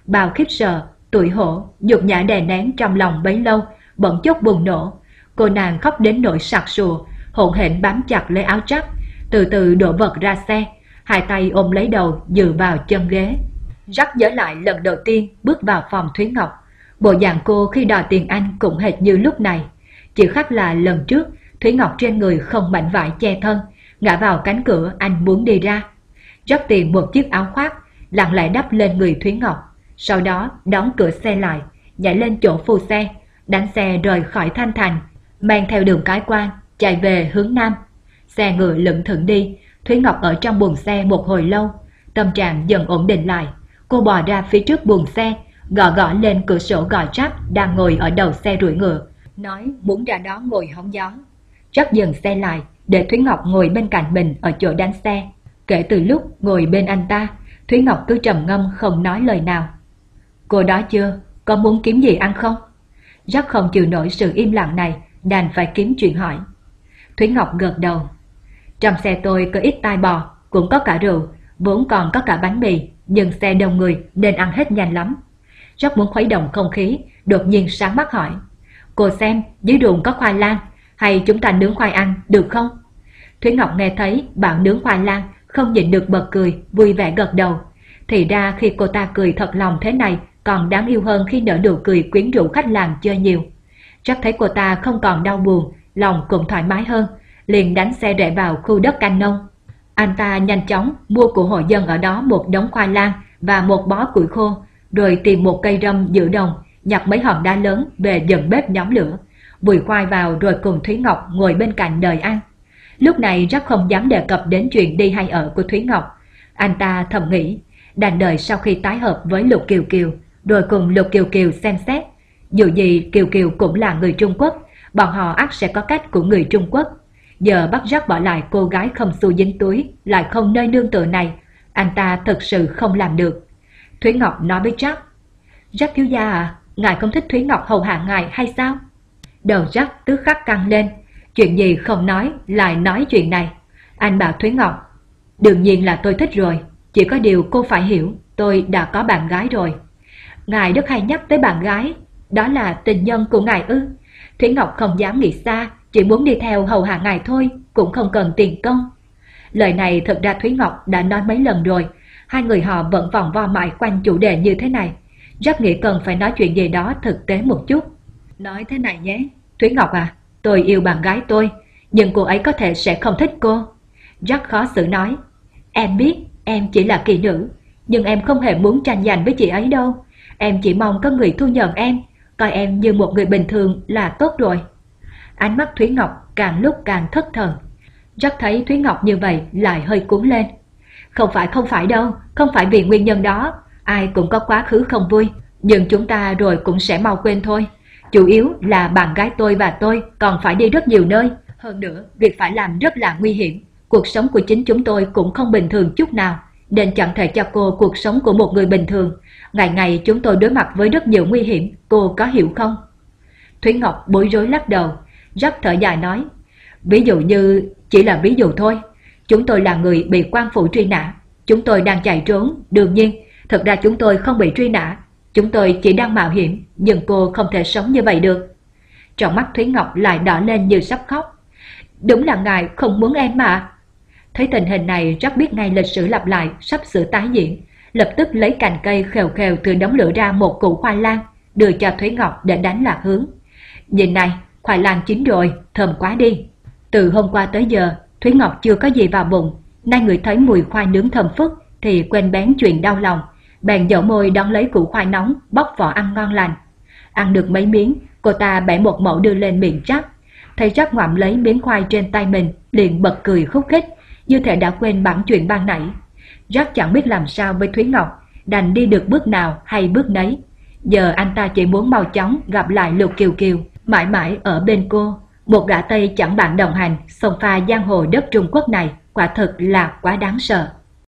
Bao khiếp sợ, tuổi hổ, nhục nhã đè nén trong lòng bấy lâu, bỗng chốc bùng nổ. Cô nàng khóc đến nỗi sặc sùa, hỗn hển bám chặt lấy áo chắc, từ từ đổ vật ra xe, hai tay ôm lấy đầu dựa vào chân ghế. Rắc nhớ lại lần đầu tiên bước vào phòng Thúy Ngọc. Bộ dạng cô khi đòi tiền anh cũng hệt như lúc này. Chỉ khác là lần trước Thúy Ngọc trên người không mảnh vải che thân, ngã vào cánh cửa anh muốn đi ra. Rắc tìm một chiếc áo khoác, lặng lẽ đắp lên người Thúy Ngọc. Sau đó đóng cửa xe lại, nhảy lên chỗ phù xe, đánh xe rời khỏi Thanh Thành, mang theo đường cái quan, chạy về hướng Nam. Xe ngựa lững thững đi, Thúy Ngọc ở trong buồng xe một hồi lâu, tâm trạng dần ổn định lại. Cô bò ra phía trước buồng xe, gõ gõ lên cửa sổ gọi Jack đang ngồi ở đầu xe rủi ngựa, nói muốn ra đó ngồi hóng gió. Jack dừng xe lại, để Thúy Ngọc ngồi bên cạnh mình ở chỗ đánh xe. Kể từ lúc ngồi bên anh ta, Thúy Ngọc cứ trầm ngâm không nói lời nào. Cô đó chưa? Có muốn kiếm gì ăn không? Rất không chịu nổi sự im lặng này, đành phải kiếm chuyện hỏi. Thúy Ngọc gật đầu. Trong xe tôi có ít tai bò, cũng có cả rượu, vốn còn có cả bánh mì, nhưng xe đông người nên ăn hết nhanh lắm. Rất muốn khuấy động không khí, đột nhiên sáng mắt hỏi. Cô xem, dưới ruộng có khoai lang, hay chúng ta nướng khoai ăn, được không? Thúy Ngọc nghe thấy bạn nướng khoai lang, không nhịn được bật cười, vui vẻ gật đầu. Thì ra khi cô ta cười thật lòng thế này, còn đáng yêu hơn khi nở nụ cười quyến rũ khách làng chơi nhiều. Chắc thấy cô ta không còn đau buồn, lòng cũng thoải mái hơn, liền đánh xe rẽ vào khu đất canh nông. Anh ta nhanh chóng mua của hội dân ở đó một đống khoai lang và một bó củi khô, rồi tìm một cây râm giữa đồng, nhặt mấy hòn đá lớn về dần bếp nhóm lửa, vùi khoai vào rồi cùng Thúy Ngọc ngồi bên cạnh đợi ăn. Lúc này rất không dám đề cập đến chuyện đi hay ở của Thúy Ngọc. Anh ta thầm nghĩ, đành đợi sau khi tái hợp với Lục Kiều Kiều, rồi cùng Lục Kiều Kiều xem xét. Dù gì Kiều Kiều cũng là người Trung Quốc, bọn họ ắt sẽ có cách của người Trung Quốc. Giờ bắt rắc bỏ lại cô gái không xu dính túi, lại không nơi nương tựa này, anh ta thật sự không làm được. Thúy Ngọc nói với Jack, Jack thiếu gia à, ngài không thích Thúy Ngọc hầu hạ ngài hay sao? Đầu Jack tức khắc căng lên, chuyện gì không nói lại nói chuyện này. Anh bảo Thúy Ngọc, đương nhiên là tôi thích rồi, chỉ có điều cô phải hiểu, tôi đã có bạn gái rồi. Ngài rất hay nhắc tới bạn gái, đó là tình nhân của ngài ư. Thúy Ngọc không dám nghĩ xa, chỉ muốn đi theo hầu hạ ngài thôi, cũng không cần tiền công. Lời này thật ra Thúy Ngọc đã nói mấy lần rồi, hai người họ vẫn vòng vo mãi quanh chủ đề như thế này. Rất nghĩ cần phải nói chuyện gì đó thực tế một chút. Nói thế này nhé, Thúy Ngọc à, tôi yêu bạn gái tôi, nhưng cô ấy có thể sẽ không thích cô. Rất khó xử nói, em biết em chỉ là kỳ nữ, nhưng em không hề muốn tranh giành với chị ấy đâu. Em chỉ mong có người thu nhận em, coi em như một người bình thường là tốt rồi. Ánh mắt Thúy Ngọc càng lúc càng thất thần. Jack thấy Thúy Ngọc như vậy lại hơi cuốn lên. Không phải không phải đâu, không phải vì nguyên nhân đó. Ai cũng có quá khứ không vui, nhưng chúng ta rồi cũng sẽ mau quên thôi. Chủ yếu là bạn gái tôi và tôi còn phải đi rất nhiều nơi. Hơn nữa, việc phải làm rất là nguy hiểm. Cuộc sống của chính chúng tôi cũng không bình thường chút nào, nên chẳng thể cho cô cuộc sống của một người bình thường. Ngày ngày chúng tôi đối mặt với rất nhiều nguy hiểm, cô có hiểu không? Thúy Ngọc bối rối lắc đầu, rất thở dài nói. Ví dụ như, chỉ là ví dụ thôi, chúng tôi là người bị quan phủ truy nã, chúng tôi đang chạy trốn, đương nhiên, thật ra chúng tôi không bị truy nã, chúng tôi chỉ đang mạo hiểm, nhưng cô không thể sống như vậy được. Trong mắt Thúy Ngọc lại đỏ lên như sắp khóc. Đúng là ngài không muốn em mà. Thấy tình hình này rất biết ngay lịch sử lặp lại sắp sửa tái diễn, lập tức lấy cành cây khều khều từ đống lửa ra một củ khoai lang, đưa cho Thúy Ngọc để đánh lạc hướng. Nhìn này, khoai lang chín rồi, thơm quá đi. Từ hôm qua tới giờ, Thúy Ngọc chưa có gì vào bụng, nay người thấy mùi khoai nướng thơm phức thì quên bén chuyện đau lòng, bèn dở môi đón lấy củ khoai nóng, bóc vỏ ăn ngon lành, Ăn được mấy miếng, cô ta bẻ một mẫu đưa lên miệng chắc. Thấy Jack ngoạm lấy miếng khoai trên tay mình, liền bật cười khúc khích, như thể đã quên bản chuyện ban nãy. Jack chẳng biết làm sao với Thúy Ngọc, đành đi được bước nào hay bước nấy. Giờ anh ta chỉ muốn mau chóng gặp lại Lục Kiều Kiều, mãi mãi ở bên cô. Một gã Tây chẳng bạn đồng hành, sông pha giang hồ đất Trung Quốc này quả thực là quá đáng sợ.